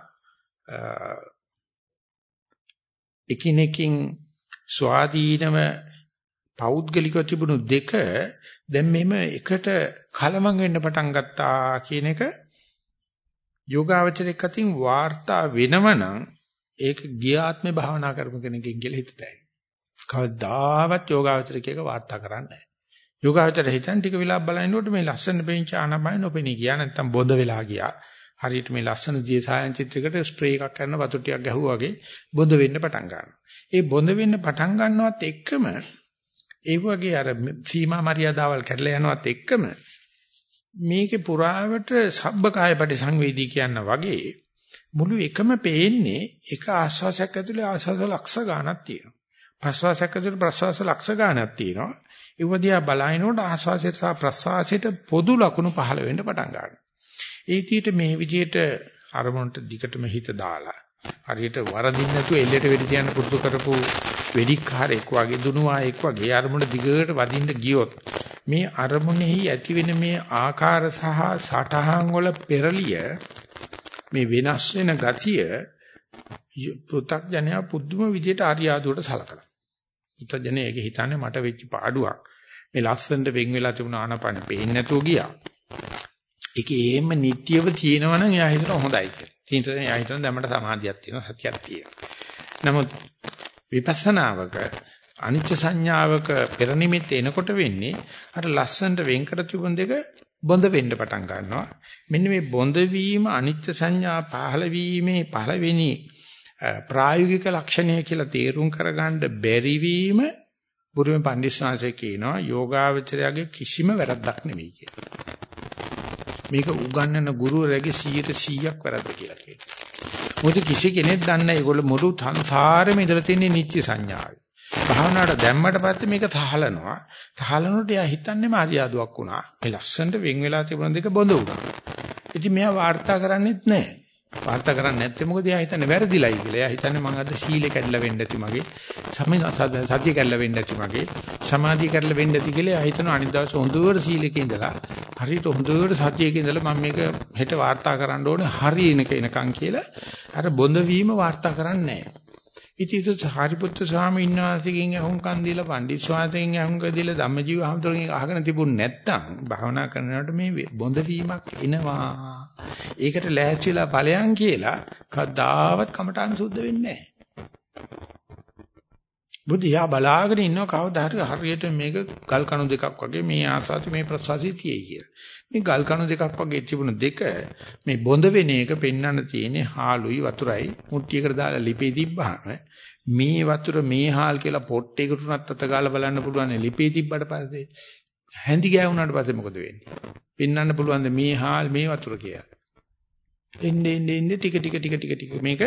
එකිනෙකින් ස්වාධීනව පෞද්ගලිකව තිබුණු දෙක දැන් මෙහෙම එකට කලමං වෙන්න පටන් ගත්තා කියන එක යෝගාවචරයක් අතින් වාර්තා වෙනවනම් ඒක ගියාත්මේ භාවනා කරපු කෙනකින් කියලා හිතතයි. කවදාවත් යෝගාවචරකයක වාර්තා කරන්නේ නැහැ. යෝගාවචර හිතන් ටික වෙලා බලනකොට මේ ලස්සන බෙන්ච් ආනපන නොපෙනී ගියා නැත්තම් බොඳ වෙලා ගියා. හරියට මේ ලස්සන දිය සායන් චිත්‍රයකට ස්ප්‍රේ එකක් කරන වතුර ටිකක් ගැහුවා වගේ බොඳ වෙන්න පටන් ගන්නවා. ඒ බොඳ වෙන්න පටන් ගන්නවත් එක්කම ඒ වගේ අර සීමා මරියාදාවල් කැඩලා යනවත් එක්කම මේකේ පුරාවට සබ්බකාය පරිසංවේදී කියන වගේ මුළු එකම පේන්නේ එක ආස්වාසයක් ඇතුලේ ආස්වාස ලක්ෂ ගණක් තියෙනවා. ප්‍රස්වාසයක් ඇතුලේ ප්‍රස්වාස ලක්ෂ ගණක් තියෙනවා. ඒ වදියා බලනකොට ආස්වාසයට සහ ප්‍රස්වාසයට පොදු ලක්ෂණ පහළ වෙන්න පටන් ගන්නවා. ඒ විදිහට මේ විදිහට අරමුණට දිගටම හිත දාලා හරියට වරදින්න නැතුව එල්ලයට වෙඩි තියන්න පුරුදු කරපු වෙඩික්කාරයෙක් වගේ දුනුවායෙක් වගේ අරමුණ දිගට වදින්න ගියොත් මේ අරමුණෙහි ඇතිවෙන මේ ආකාර සහ සටහන් වල පෙරලිය මේ වෙනස් වෙන ගතිය පෘථග්ජනයා පුදුම විදියට ආර්යාදුවට සලකනවා. පෘථග්ජනයා ඒක හිතන්නේ මට වෙච්ච පාඩුවක්. මේ ලස්සනට වෙන් වෙලා තිබුණ ආනපන පේන්නේ නැතුව ගියා. ඒක එහෙම නිට්ටියව තියෙනවනම් එයා හිතන හොඳයි කියලා. තීන්ත එයා හිතන දැමට සමාධියක් තියෙනවා සතියක් තියෙනවා. නමුත් විපස්සනාවක අනිච්ච සංඥාවක පෙර නිමිත්ත එනකොට වෙන්නේ අර ලස්සනට වෙන් කර තිබුණ දෙක බොඳ වෙන්න පටන් ගන්නවා. මෙන්න මේ බොඳ වීම අනිච්ච සංඥා පහළ වීමේ පළවෙනි ප්‍රායෝගික ලක්ෂණය කියලා තේරුම් කරගන්න බැරි වීම බුරුමේ පඬිස්සාංශය කියනවා යෝගාවචරයාගේ කිසිම වැරද්දක් නෙවෙයි කියලා. මේක උගන්වන ගුරුවරයාගේ 100%ක් වැරද්ද කියලා කියනවා. මොකද කිසි කෙනෙක් දන්නේ නැහැ ඒගොල්ලෝ මුළු සංසාරෙම ඉඳලා තියෙන නිත්‍ය සංඥාවයි. භාවනාවට දැම්මට පස්සේ මේක තහලනවා. තහලනකොට එයා හිතන්නේ මාර්යාදුවක් වුණා. මේ ලස්සනට වෙන් වෙලා තිබුණ දෙක බොඳ වුණා. ඉතින් මෙයා වාර්තා කරන්නේත් නැහැ. වාර්තා කරන්නේ නැත්නම් මොකද එයා හිතන්නේ වැරදිලයි කියලා. එයා හිතන්නේ මං අද සීලේ කැඩලා වෙන්න ඇති මගේ. සතිය කැඩලා වෙන්න ඇති මගේ. සමාධිය කැඩලා වෙන්න ඇති කියලා එයා හිතනවා අනිත් දවසේ හොඳට සීලෙක ඉඳලා හරියට හොඳට සතියක ඉඳලා මම මේක හෙට වාර්තා කරන්න ඕනේ හරියනක එනකන් කියලා අර බොඳ වීම වාර්තා කරන්නේ නැහැ. ඉතින් ඒක සාරිපුත්‍ර ස්වාමීන් වහන්සේගෙන් අහුම්කන් දීලා පණ්ඩිත් ස්වාමීන් අහුම්කන් දීලා ධම්මජීව අහම්තුරුගෙන් අහගෙන තිබුණ නැත්තම් භාවනා කරනකොට මේ බොඳ වීමක් එනවා. ඒකට ලෑස්තිලා ඵලයන් කියලා කවදාවත් කමටහන් සුද්ධ වෙන්නේ නැහැ. බුද්ධියා බලාගෙන ඉන්නව කවදා හරි හරියට මේක ගල් කණු දෙකක් වගේ මේ ආසාති මේ ප්‍රසවාසී තියෙයි කියලා. මේ ගල් කණු දෙකක් වගේ තිබුණ දෙක මේ බොඳ වෙන එක පෙන්වන්න තියෙන්නේ හාලුයි වතුරයි මුට්ටියකට දාලා ලිපේ තිබ්බහම මේ වතුර මේ හාල් කියලා පොට්ටේකට උනත් අත ගාලා බලන්න පුළුවන් ලිපේ තිබ්බට පස්සේ හැඳි ගෑවුනාට පස්සේ මොකද වෙන්නේ? පෙන්වන්න පුළුවන් මේ හාල් මේ වතුර කියලා. එන්නේ එන්නේ ටික ටික ටික ටික ටික. මේක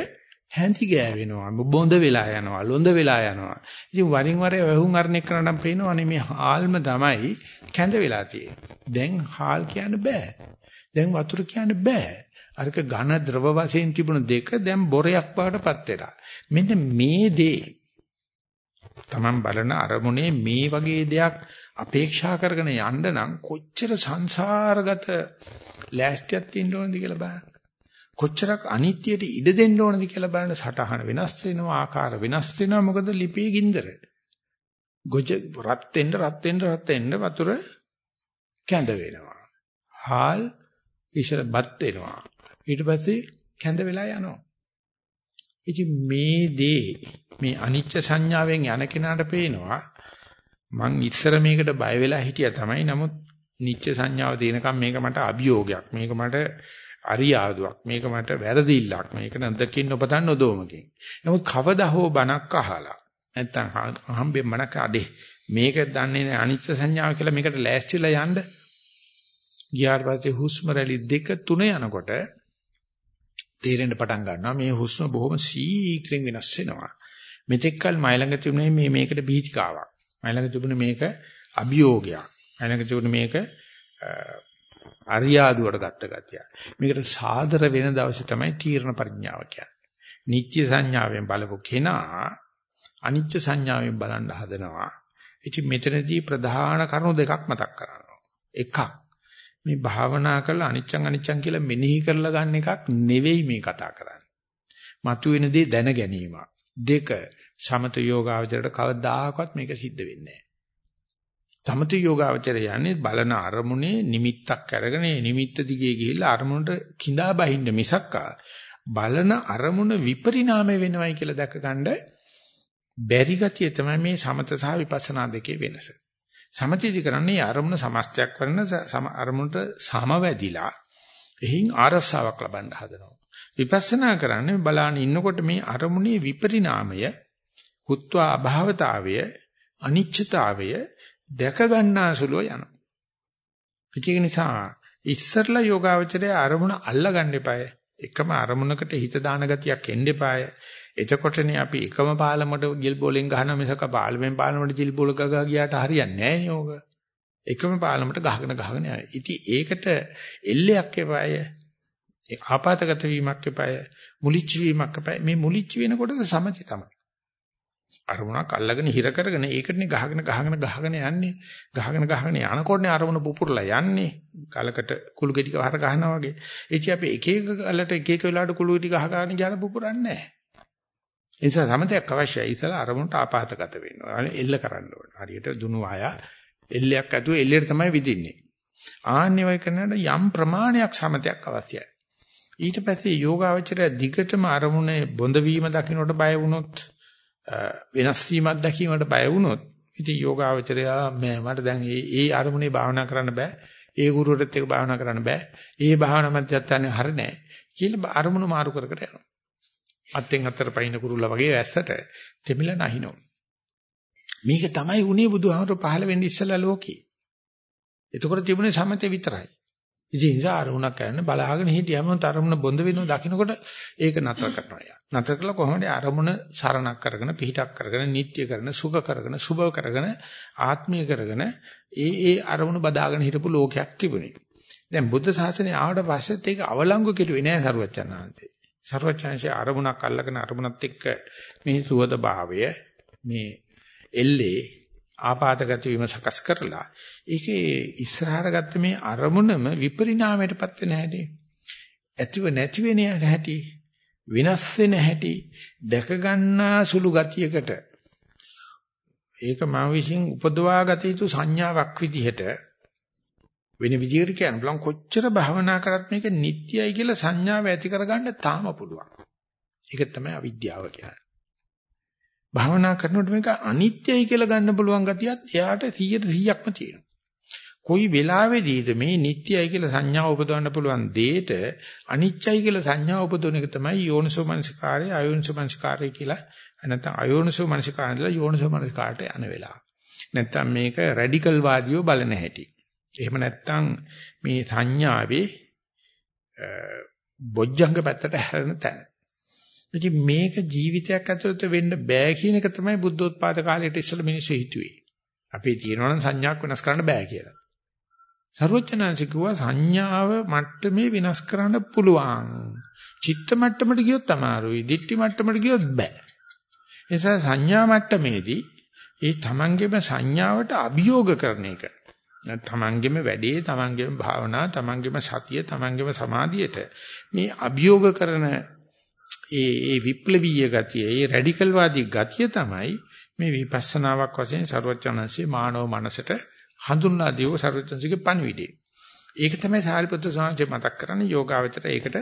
හැඳි ගෑවෙනවා බොඳ වෙලා යනවා ලොඳ වෙලා යනවා. ඉතින් වරින් වර වැහුම් අරණෙක් කරනනම් පේනවනේ මේ හාල්ම තමයි කැඳ වෙලා තියෙන්නේ. දැන් හාල් කියන්න බෑ. දැන් වතුර කියන්න බෑ. අරක ඝන ද්‍රව වශයෙන් තිබුණ දෙක දැන් බොරයක් බවටපත් වෙලා. මෙන්න මේ දේ Taman බලන අරමුණේ මේ වගේ දෙයක් අපේක්ෂා කරගෙන යන්න නම් කොච්චර සංසාරගත ලෑස්තියක් තියෙන්න ඕනද කියලා බලන්න. කොච්චරක් අනිත්‍යයට ඉඩ දෙන්න ඕනද කියලා බලන සටහන වෙනස් වෙනවා ආකාර වෙනස් වෙනවා. මොකද ලිපියේ ගින්දර. ගොජ රත් වෙන්න රත් වෙන්න රත් වෙන්න වතුර කැඳ වෙනවා. හාල් ඉෂර බත් වෙනවා. ඊට පස්සේ කැඳ වෙලා යනවා ඉතින් මේ දේ මේ අනිච්ච සංඥාවෙන් යන කෙනාට පේනවා මං ඉස්සර මේකට බය වෙලා හිටියා තමයි නමුත් නිච්ච සංඥාව දෙනකම් මේක මට අභියෝගයක් මේක මට අරියාදුවක් මේක මට වැරදිල්ලක් මේක නැදකින් ඔබතන් නොදොමකින් නමුත් කවදා හෝ බණක් අහලා නැත්තම් හම්බෙන් මනක අඩේ මේක දන්නේ නැහැ අනිච්ච සංඥාව කියලා මේකට ලෑස්තිලා යන්න. ගියාට පස්සේ හුස්ම රැලි දෙක තුන යනකොට තේරෙන්න පටන් ගන්නවා මේ හුස්ම බොහොම සීක්‍රෙන් වෙනස් වෙනවා. මෙතෙක්කල් මයිලඟ තිබුණේ මේ මේකට බීතිකාවක්. මයිලඟ තිබුණේ මේක අභියෝගයක්. මයිලඟ තිබුණේ මේක අරියාදුවට ගත්ත ගතිය. මේකට සාදර වෙන දවසේ තමයි තීර්ණ ප්‍රඥාව කියන්නේ. නිත්‍ය සංඥාවෙන් බලපු කෙනා අනිත්‍ය සංඥාවෙන් බලන්න හදනවා. ඉතින් මෙතනදී ප්‍රධාන කරුණු දෙකක් මතක් කරනවා. එකක් මේ භාවනා කරලා අනිච්චං අනිච්චං කියලා මෙනෙහි කරලා ගන්න එකක් නෙවෙයි මේ කතා කරන්නේ. මතුවෙන දේ දැන ගැනීම. දෙක සමත යෝගාවචරයට කවදාකවත් මේක සිද්ධ වෙන්නේ නැහැ. සමත යෝගාවචරය යන්නේ බලන අරමුණේ නිමිත්තක් අරගෙන ඒ නිමිත්ත දිගේ ගිහිල්ලා අරමුණට කිඳා බහින්න මිසක්කා බලන අරමුණ විපරිණාමය වෙනවයි කියලා දැකගන්න බැරි ගතිය තමයි මේ සමත සහ විපස්සනා දෙකේ වෙනස. සමතිදි කරන්නේ අරමුණ සමස්තයක් කරන අරමුණට සමවැදිලා එහින් ආරස්සාවක් ලබන්න හදනවා. විපස්සනා කරන්නේ බලාන ඉන්නකොට මේ අරමුණේ විපරිණාමය, හුත්වා අභාවතාවය, අනිච්චතාවය දැක ගන්නාසුලෝ යනවා. ඒක නිසා ඉස්සරලා යෝගාවචරයේ අරමුණ අල්ලා ගන්න එපාය. එකම අරමුණකට හිත දාන ගතියක් එන්න එපාය. එතකොටනේ අපි එකම පාලමට ජිල් බෝලෙන් ගහන මිසක පාලමෙන් පාලමට ජිල් බෝල ගගා ගියාට හරියන්නේ නැහැ නෝක. එකම පාලමට ගහගෙන ගහගෙන යනවා. ඉතින් ඒකට එල්ලයක් එපාය. ඒ ආපాతගත වීමක් එපාය. මුලිච්ච වීමක් එපාය. මේ මුලිච්ච වෙනකොට සමචි තමයි. අරමුණක් අල්ලගෙන හිර කරගෙන ඒකටනේ ගහගෙන ගහගෙන ගහගෙන යන්නේ. ගහගෙන ගහගෙන යනකොටනේ අරමුණ පුපුරලා යන්නේ. කලකට කුළු ගෙඩි වහර ගහනවා වගේ. ඒ කිය අපි එක එක කලට එක එක වෙලාවට කුළු ගෙඩි ගහ ගන්න ගියාම පුපුරන්නේ නැහැ. ඒ නිසා සමතයක් අවශ්‍යයි. ඉතලා අරමුණට ආපాతගත වෙන්න ඕන. එල්ල කරන්න ඕන. හරියට දුනු ආය එල්ලයක් ඇතුව එල්ලෙට තමයි විදින්නේ. ආන්නේ වයි කරනකොට යම් ප්‍රමාණයක් සමතයක් අවශ්‍යයි. ඊට පස්සේ යෝගාවචරය දිගටම අරමුණේ බොඳ වීම දකින්නට බය වුණොත් වෙනස් වීමක් දැකීමට බය වුණොත් ඉතින් යෝගාවචරය මට දැන් ඒ ඒ අරමුණේ භාවනා කරන්න බෑ. ඒ ගුරුවරයෙක් එක්ක භාවනා කරන්න බෑ. ඒ භාවනා මධ්‍යස්ථානේ හරිය නෑ. කියලා අරමුණු මාරු කර කර යනවා. අත්ෙන් අතට පයින් කුරුල්ලා වගේ වැස්සට දෙමිල නැහිනෝ. මේක තමයි උනේ බුදුහාමර පහළ වෙන්නේ ඉස්සලා ලෝකේ. එතකොට තිබුණේ සමතේ විතරයි. ඉතින් ඉතින් අරමුණක් කරන්න බලාගෙන හිටියම තරමුණ බොඳ වෙනව දකින්නකොට ඒක නතර කරනවා යා. නතර කළා කොහොමද අරමුණ සරණක් කරගෙන පිහිටක් කරගෙන නිට්ටය කරගෙන සුඛ කරගෙන සුභ කරගෙන ආත්මීය කරගෙන ඒ ඒ අරමුණ බදාගෙන හිටපු ලෝකයක් තිබුණේ. දැන් බුද්ධ ශාසනය ආවට පස්සෙත් ඒක අවලංගු කෙරුවේ නෑ සරුවචනාංශේ. සරුවචනාංශේ අරමුණක් අල්ලගෙන අරමුණත් එක්ක මේ සුවද භාවය මේ එල්ලේ ආපాతගත වීම සකස් කරලා ඒකේ ඉස්සරහට ගත්ත මේ අරමුණම විපරිණාමයටපත් වෙන හැටි ඇතිව නැති වෙන හැටි විනාශ වෙන හැටි දැක ගන්නා සුළු ගතියකට. ඒක මා විසින් උපදවා ගත යුතු සංඥාවක් විදිහට වෙන විදිහකට කියන්න බලන් කොච්චර භවනා කරත් මේක නිට්ටයයි කියලා සංඥාව ඇති කරගන්න තාම පුළුවන්. ඒක තමයි අවිද්‍යාව කියන්නේ. භාවනා කරනකොට මේක අනිත්‍යයි කියලා ගන්න පුළුවන් ගතියත් එයාට 100%ක්ම තියෙනවා. කොයි වෙලාවෙදීද මේ නිට්ටයයි කියලා සංඥාව උපදවන්න පුළුවන් දෙයට අනිත්‍යයි කියලා සංඥාව උපදවන එක තමයි යෝනිසෝ මනසිකාරය අයෝනිසෝ මනසිකාරය කියලා නැත්නම් අයෝනිසෝ මනසිකාරයලා යෝනිසෝ මනසිකාරට යන වෙලාව. නැත්නම් මේක රැඩිකල් වාදියෝ බලන හැටි. එහෙම නැත්නම් මේ සංඥාවේ බොජ්ජංග පැත්තට හැරෙන තැන. ඉතින් මේක ජීවිතයක් ඇතුළත වෙන්න බෑ කියන එක තමයි බුද්ධෝත්පාද කාලයට ඉස්සෙල්ලා මිනිස්සු හිතුවේ. අපි තියෙනවා නම් සංඥාවක් වෙනස් කරන්න බෑ කියලා. සර්වඥාන්සේ කිව්වා සංඥාව මට්ටමේ වෙනස් කරන්න පුළුවන්. චිත්ත මට්ටමට ගියොත් අමාරුයි. දිට්ඨි මට්ටමට ගියොත් බෑ. ඒ නිසා සංඥා මට්ටමේදී ඒ තමන්ගේම සංඥාවට අභියෝග කරන එක. තමන්ගේම වැඩේ තමන්ගේම භාවනා තමන්ගේම සතිය තමන්ගේම සමාධියට මේ අභියෝග කරන ඒ ඒ විප්ලවීය ගතිය ඒ රැඩිකල් වාදී ගතිය තමයි මේ විපස්සනාවක් වශයෙන් ਸਰවඥාන්සේ මානව මනසට හඳුන්වා දීව ਸਰවඥාන්සේගේ පණිවිඩය. ඒක තමයි සාරිපුත්‍ර සාංශේ මතක් කරන්නේ යෝගාවචර ඒකට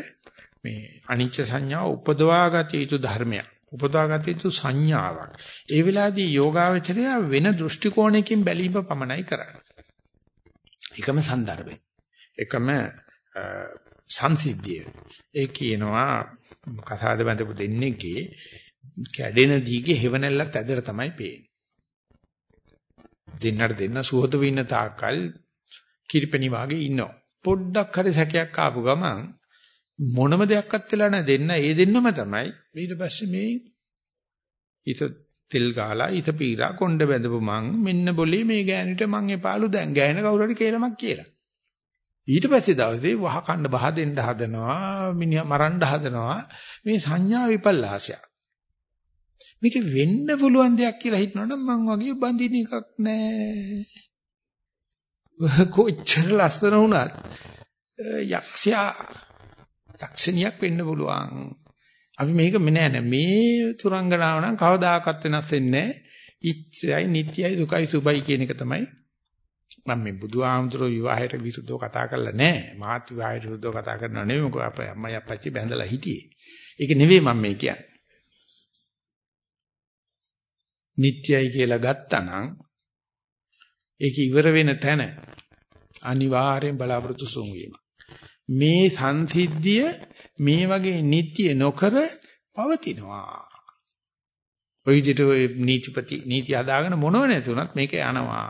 මේ අනිච්ච සංඥාව උපදවාගත යුතු ධර්මයක්. උපදාගත යුතු සංඥාවක්. ඒ වෙලාවේදී යෝගාවචරය වෙන දෘෂ්ටි කෝණයකින් බැලීම පමණයි කරන්නේ. එකම સંદર્ભය. එකම සංසිද්ධිය. ඒ කියනවා කසාද බඳපු දෙන්නේගේ කැඩෙන දීගේ හෙවණැල්ලත් ඇදලා තමයි පේන්නේ. දෙන්නට දෙන්න සුහද වෙන්න තාක්කල් කිරිපෙනි වාගේ ඉන්නවා. පොඩ්ඩක් හරි සැකයක් ආපු ගමන් මොනම දෙයක්වත් වෙලා නැ දෙන්න ඒ දෙන්නම තමයි ඊට පස්සේ මේ ඊට තෙල් ගාලා ඊට පීරා කොණ්ඩ බැඳපු මං මෙන්න બોලේ මේ ගෑනිට මං එපාලු දැන් ගෑන කවුරු හරි කේලමක් කියලා. ඊට පස්සේ දවසේ වහ කන්න බහ දෙන්න හදනවා මිනිහා මරන්න හදනවා මේ සංඥා විපල්ලාසයක් මේක වෙන්න පුළුවන් දෙයක් කියලා හිතනවනම් මං වගේ බඳින එකක් නෑ. <laughs> කොච්චර ලස්සන වුණත් යක්ෂයා යක්ෂණියක් වෙන්න පුළුවන්. අපි මේක නෑ නෑ මේ තුරංගනාව නම් කවදාකවත් වෙනස් වෙන්නේ නෑ. ඉච්ඡයි නිට්යයි දුකයි සුබයි කියන එක තමයි මම මේ බුදුහාමුදුරුවෝ විවාහයට විරුද්ධව කතා කරලා නෑ. මාත් විවාහයට විරුද්ධව කතා කරනව නෙවෙයි මොකද අපේ අම්මයි අප්පච්චි බැඳලා හිටියේ. ඒක නෙවෙයි මම මේ කියන්නේ. නිට්යයි කියලා ගත්තනම් ඒක ඉවර වෙන තැන අනිවාර්යෙන් බලාපොරොත්තු සුන් වීම. මේ සංසිද්ධිය මේ වගේ නිට්ටිය නොකර පවතිනවා. ඔය විදිහට ඔය නීතිපති නීති හදාගෙන මොනව නැතුණත් මේක යනවා.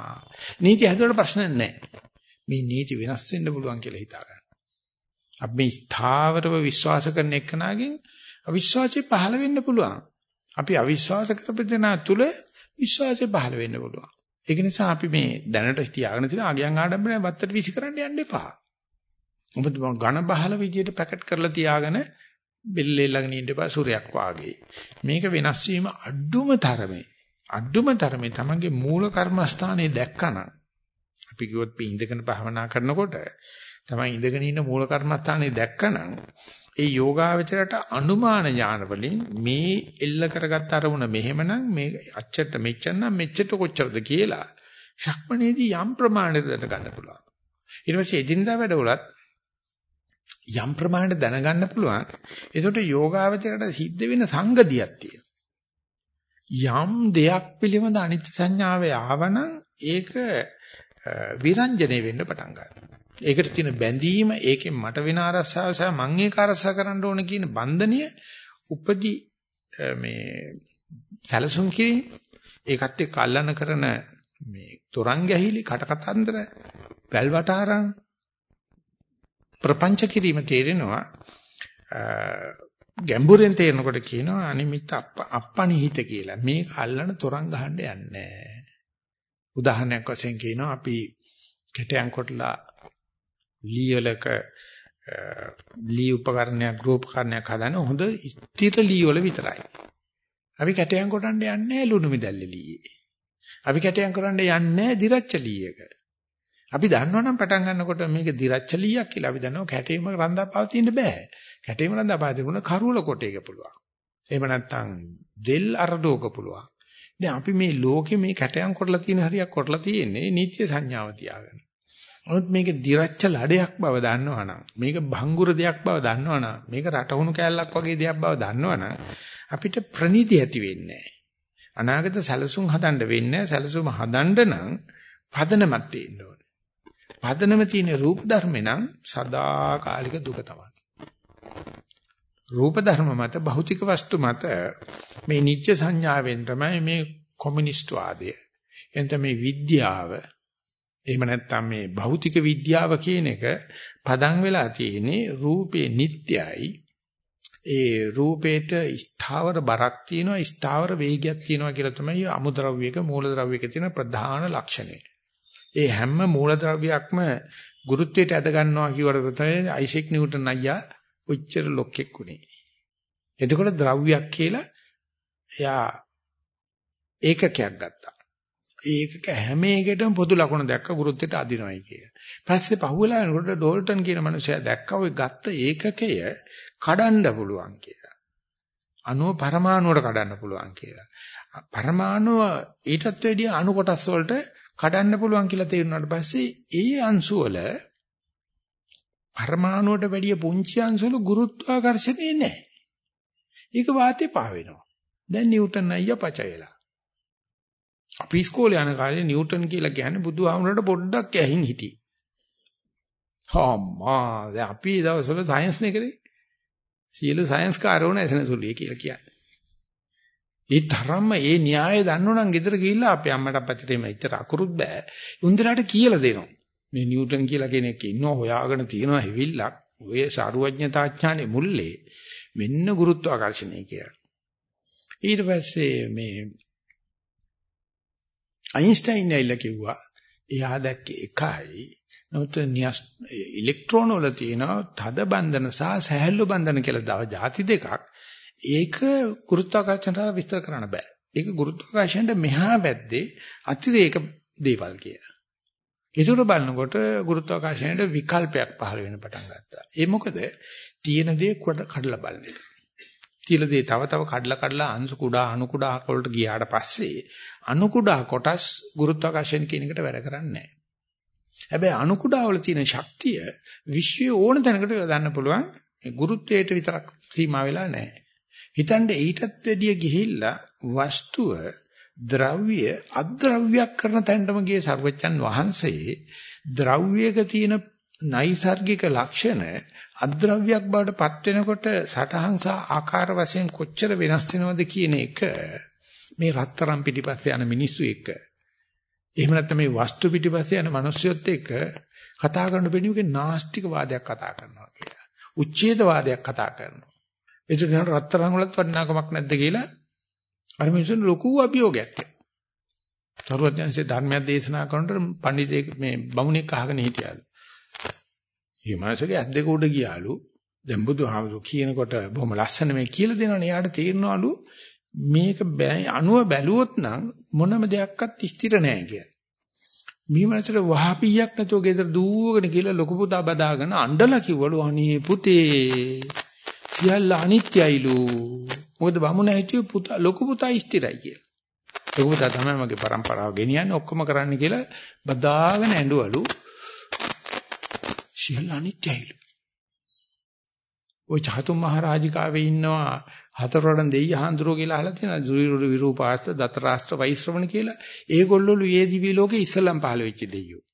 නීති හදුවට ප්‍රශ්න නැහැ. මේ නීති වෙනස් වෙන්න පුළුවන් කියලා හිතා ගන්න. අපි මේ ස්ථාවරව විශ්වාස කරන එකනාගෙන් අවිශ්වාසය පහළ වෙන්න පුළුවන්. අපි අවිශ්වාස කරපෙදනා තුල විශ්වාසය පහළ වෙන්න පුළුවන්. ඒක නිසා අපි මේ දැනට තියාගෙන තියෙන අගයන් ආඩම්බරයෙන් වත්තට විසි කරන්න යන්න එපා. ඔබ ඝන බහල විදියට පැකට් කරලා තියාගෙන බෙල්ලේ ළඟ ඉන්න එපා සූර්යයක් වාගේ. මේක වෙනස් වීම අඩුම තරමේ අඩුම තරමේ තමන්ගේ මූල කර්මස්ථානයේ දැක්කනම් අපි කිව්වොත් මේ ඉඳගෙන භාවනා කරනකොට තමයි ඉඳගෙන ඉන්න මූල කර්මස්ථානයේ දැක්කනම් ඒ යෝගාවචරයට අනුමාන ඥාන වලින් මේ එල්ල කරගත් අරමුණ මෙහෙමනම් මේ අච්චට මෙච්චරනම් මෙච්චට කොච්චරද කියලා ශක්මණේදී යම් ප්‍රමාණයකට දැන ගන්න පුළුවන්. ඊට පස්සේ එදිනදා වැඩවලත් යම් ප්‍රමාණයට දැනගන්න පුළුවන්. ඒකට යෝගාවචරයට සිද්ධ වෙන සංගතියක් තියෙනවා. යම් දෙයක් පිළිබඳ අනිත්‍ය සංඥාවේ ආවනම් ඒක විරංජනේ වෙන්න පටන් ගන්නවා. ඒකට තියෙන බැඳීම ඒකෙන් මට වෙන අරසාව සහ මං ඒක අරසා කරන්න ඕන කියන බන්ධනය උපදි මේ සැලසුම් කිරීම ඒකත් එක්ක අල්ලන කරන මේ තොරන් ගැහිලි කටකතන්දර වැල්වටාරම් ප්‍රපංච කිරීම තේරෙනවා ගැඹුරෙන් තේරෙනකොට කියනවා අනිමිත් අප්පනිහිත කියලා මේක අල්ලන තොරන් ගහන්න යන්නේ උදාහරණයක් වශයෙන් කියනවා අපි කැටයන් කොටලා ලී වලක ලී උපකරණයක් ගෘහපකරණයක් හදන හොඳ ස්ථිර ලී වල විතරයි. අපි කැටයන් කොටන්න යන්නේ ලුණු මිදල්ලේ ලීයේ. අපි කැටයන් කරන්න යන්නේ දිරච්ච ලීයක. අපි දන්නවනම් පටන් ගන්නකොට මේක දිරච්ච ලීයක් කියලා අපි දන්නවා කැටේම රඳා පවතින්න බෑ. කැටේම රඳා පවතින කරුවල කොටේක පුළුවන්. එහෙම නැත්නම් දෙල් අරඩෝක පුළුවන්. දැන් අපි මේ ලෝකේ මේ කැටයන් කොටලා තියෙන හරියක් කොටලා තියෙන්නේ නිත්‍ය සංඥාව තියාගෙන. නමුත් මේක දිරච්ච ලඩයක් බව දන්නවනම් මේක භංගුර දෙයක් බව දන්නවනම් මේක රටහුණු කෑල්ලක් වගේ දෙයක් බව දන්නවනම් අපිට ප්‍රණීති ඇති වෙන්නේ අනාගත සැලසුම් හදන්න වෙන්නේ සැලසුම හදන්න නම් පදනමක් තියෙන්න ඕනේ. පදනම තියෙන රූප ධර්මේ නම් සදාකාලික දුක තමයි. රූප ධර්ම මත භෞතික වස්තු මත මේ නිත්‍ය සංඥාවෙන් තමයි මේ කොමියුනිස්ට් වාදය එතන මේ විද්‍යාව එහෙම නැත්නම් මේ භෞතික විද්‍යාව කියන එක පදන් වෙලා තියෙන්නේ රූපේ නිට්ටයයි. ඒ රූපේට ස්ථාවර බරක් තියෙනවා ස්ථාවර වේගයක් තියෙනවා කියලා තමයි අමුද්‍රව්‍යයක මූලද්‍රව්‍යයක තියෙන ප්‍රධාන ලක්ෂණය. ඒ හැම මූලද්‍රව්‍යයක්ම ගුරුත්වයට ඇද ගන්නවා කියවට තමයි අයිසෙක් නිව්ටන් අයියා ඔච්චර ලොක්ෙක් උනේ. එතකොට ද්‍රව්‍යයක් කියලා එයා ඒකකයක් ගත්තා. ඒකක හැම එකටම පොදු ලකුණ දැක්ක ගුරුත්වයට අදිනවයි කියලා. පස්සේ පහුවෙලා යනකොට ඩෝල්ටන් කියන මනුස්සයා දැක්කා ওই ගත්ත ඒකකය කඩන්න පුළුවන් කියලා. අණුව පරමාණුවට කඩන්න පුළුවන් කියලා. පරමාණුව ඊටත් වැඩිය අණු කොටස් වලට කඩන්න පුළුවන් කියලා තේරුණාට පස්සේ ඒ අංශු වල පරමාණුවට වැඩිය පුංචි අංශු වල ගුරුත්වාකර්ෂණය නැහැ. ඒක වාතේ පාවෙනවා. දැන් නිව්ටන් අයියා පච වෙලා. අපි ඉස්කෝලේ යන කාලේ නිව්ටන් කියලා කියන්නේ බුදුහාමුදුරට පොඩ්ඩක් ඇහින් හිටියේ. හම්මා දැන් අපි දවස්වල සයන්ස් නේ කරේ. සියලු සයන්ස් කාරවණ ඇසෙන සුළුයි කියලා කියන්නේ. ඒ තරම්ම ඒ න්‍යාය දන්නවනම් ගෙදර ගිහිල්ලා අපේ අම්මට අප්පච්චිට එම ඉතර අකුරුත් බෑ. උන්දලට කියලා දෙනවා. මේ නිව්ටන් කියලා කෙනෙක් ඉන්නවා හොයාගෙන තියෙනවා හිවිල්ලක්. ඔය සාරුවඥතාඥානේ මුල්ලේ මෙන්න ගුරුත්වාකර්ෂණය කියලා. ඊට පස්සේ මේ අයින්ස්ටයින් ඇවිල්ලා කිව්වා එයා දැක්කේ එකයි නමුත් නියස් ඉලෙක්ට්‍රෝන වල තියෙන තද බන්ධන සහ සහැල්ලු බන්ධන කියලා જાති දෙකක් ඒක ගුරුත්වාකර්ෂණයට විස්තර කරන්න බෑ. ඒක ගුරුත්වාකර්ෂණයට මෙහා වැද්දේ අතිරේක දේවල් කියලා. ඒතර බලනකොට ගුරුත්වාකර්ෂණයට විකල්පයක් පහළ වෙන පටන් ගත්තා. ඒ මොකද තියෙන දේ කඩලා බලන එක. තියෙන දේ තව තව කඩලා කඩලා අංශු කුඩා අණු කුඩා වලට ගියාට පස්සේ අණු කුඩා කොටස් ගුරුත්වාකර්ෂණ කියන එකට වැඩ කරන්නේ නැහැ. හැබැයි අණු කුඩා වල තියෙන ශක්තිය විශ්වයේ ඕන තැනකට යොදන්න පුළුවන්. ගුරුත්වයට විතරක් සීමා වෙලා නැහැ. හිතන්නේ ඊටත් වැඩිය ගිහිල්ලා වස්තුව ද්‍රව්‍ය අද්‍රව්‍යයක් කරන තැනටම ගියේ සර්වචන් වහන්සේ ද්‍රව්‍යයක තියෙන නයිසර්ගික ලක්ෂණ අද්‍රව්‍යයක් බවට පත් වෙනකොට සටහන් සහ ආකාර වශයෙන් කොච්චර වෙනස් වෙනවද කියන එක මේ රත්තරන් පිටිපස්සේ යන මිනිස්සු එක්ක එහෙම නැත්නම් මේ වස්තු පිටිපස්සේ යන මිනිස්සුත් එක්ක කතා කරන වෙනුවක නාස්තික වාදයක් කතා කරනවා කියලා. උච්ඡේද වාදයක් කතා කරනවා. ඒක කියන රත්තරන් වලත් වටිනාකමක් නැද්ද කියලා අර මිනිස්සුන් ලොකු අභියෝගයක් තියෙනවා. සරුවඥාන්සේ ධර්මයක් දේශනා කරනකොට පඬිතෙක් මේ බමුණෙක් අහගෙන හිටියාලු. මේ මාසගේ ඇස් දෙක උඩ ගියාලු. දැන් බුදුහාමුදුරු කියනකොට බොහොම ලස්සන මේ කියලා දෙනවනේ. යාට තේරෙනවලු මේක අණුව බැලුවොත් නම් මොනම දෙයක්වත් ස්ථිර නැහැ කියලා. මේ මනසට වහපියක් නැතුව ගෙදර දූවගෙන කියලා ලොකු පුතා බදාගෙන අඬලා කිව්වලු අනේ පුතේ සියල්ල අනිත්‍යයිලු. මොකද බමුණ හිටිය පුතා ලොකු පුතා ස්ථිරයි කියලා. ලොකු පුතා තමයි මගේ પરම්පරාව ගෙනියන්නේ ඔක්කොම කරන්න කියලා බදාගෙන ඇඬවලු. සියල්ල අනිත්‍යයිලු. ওই චාතුම් මහරජිකාවේ ඉන්නවා හතරවරන් දෙයි හඳුරෝ කියලා අහලා තියෙනවා දුරිරු විරූපාස්ත්‍ර දතරාස්ත්‍ර වෛශ්‍රවණ කියලා. ඒගොල්ලෝ ලුයේ දිවි ලෝකේ ඉස්සලම් පහළ වෙච්ච දෙයියෝ.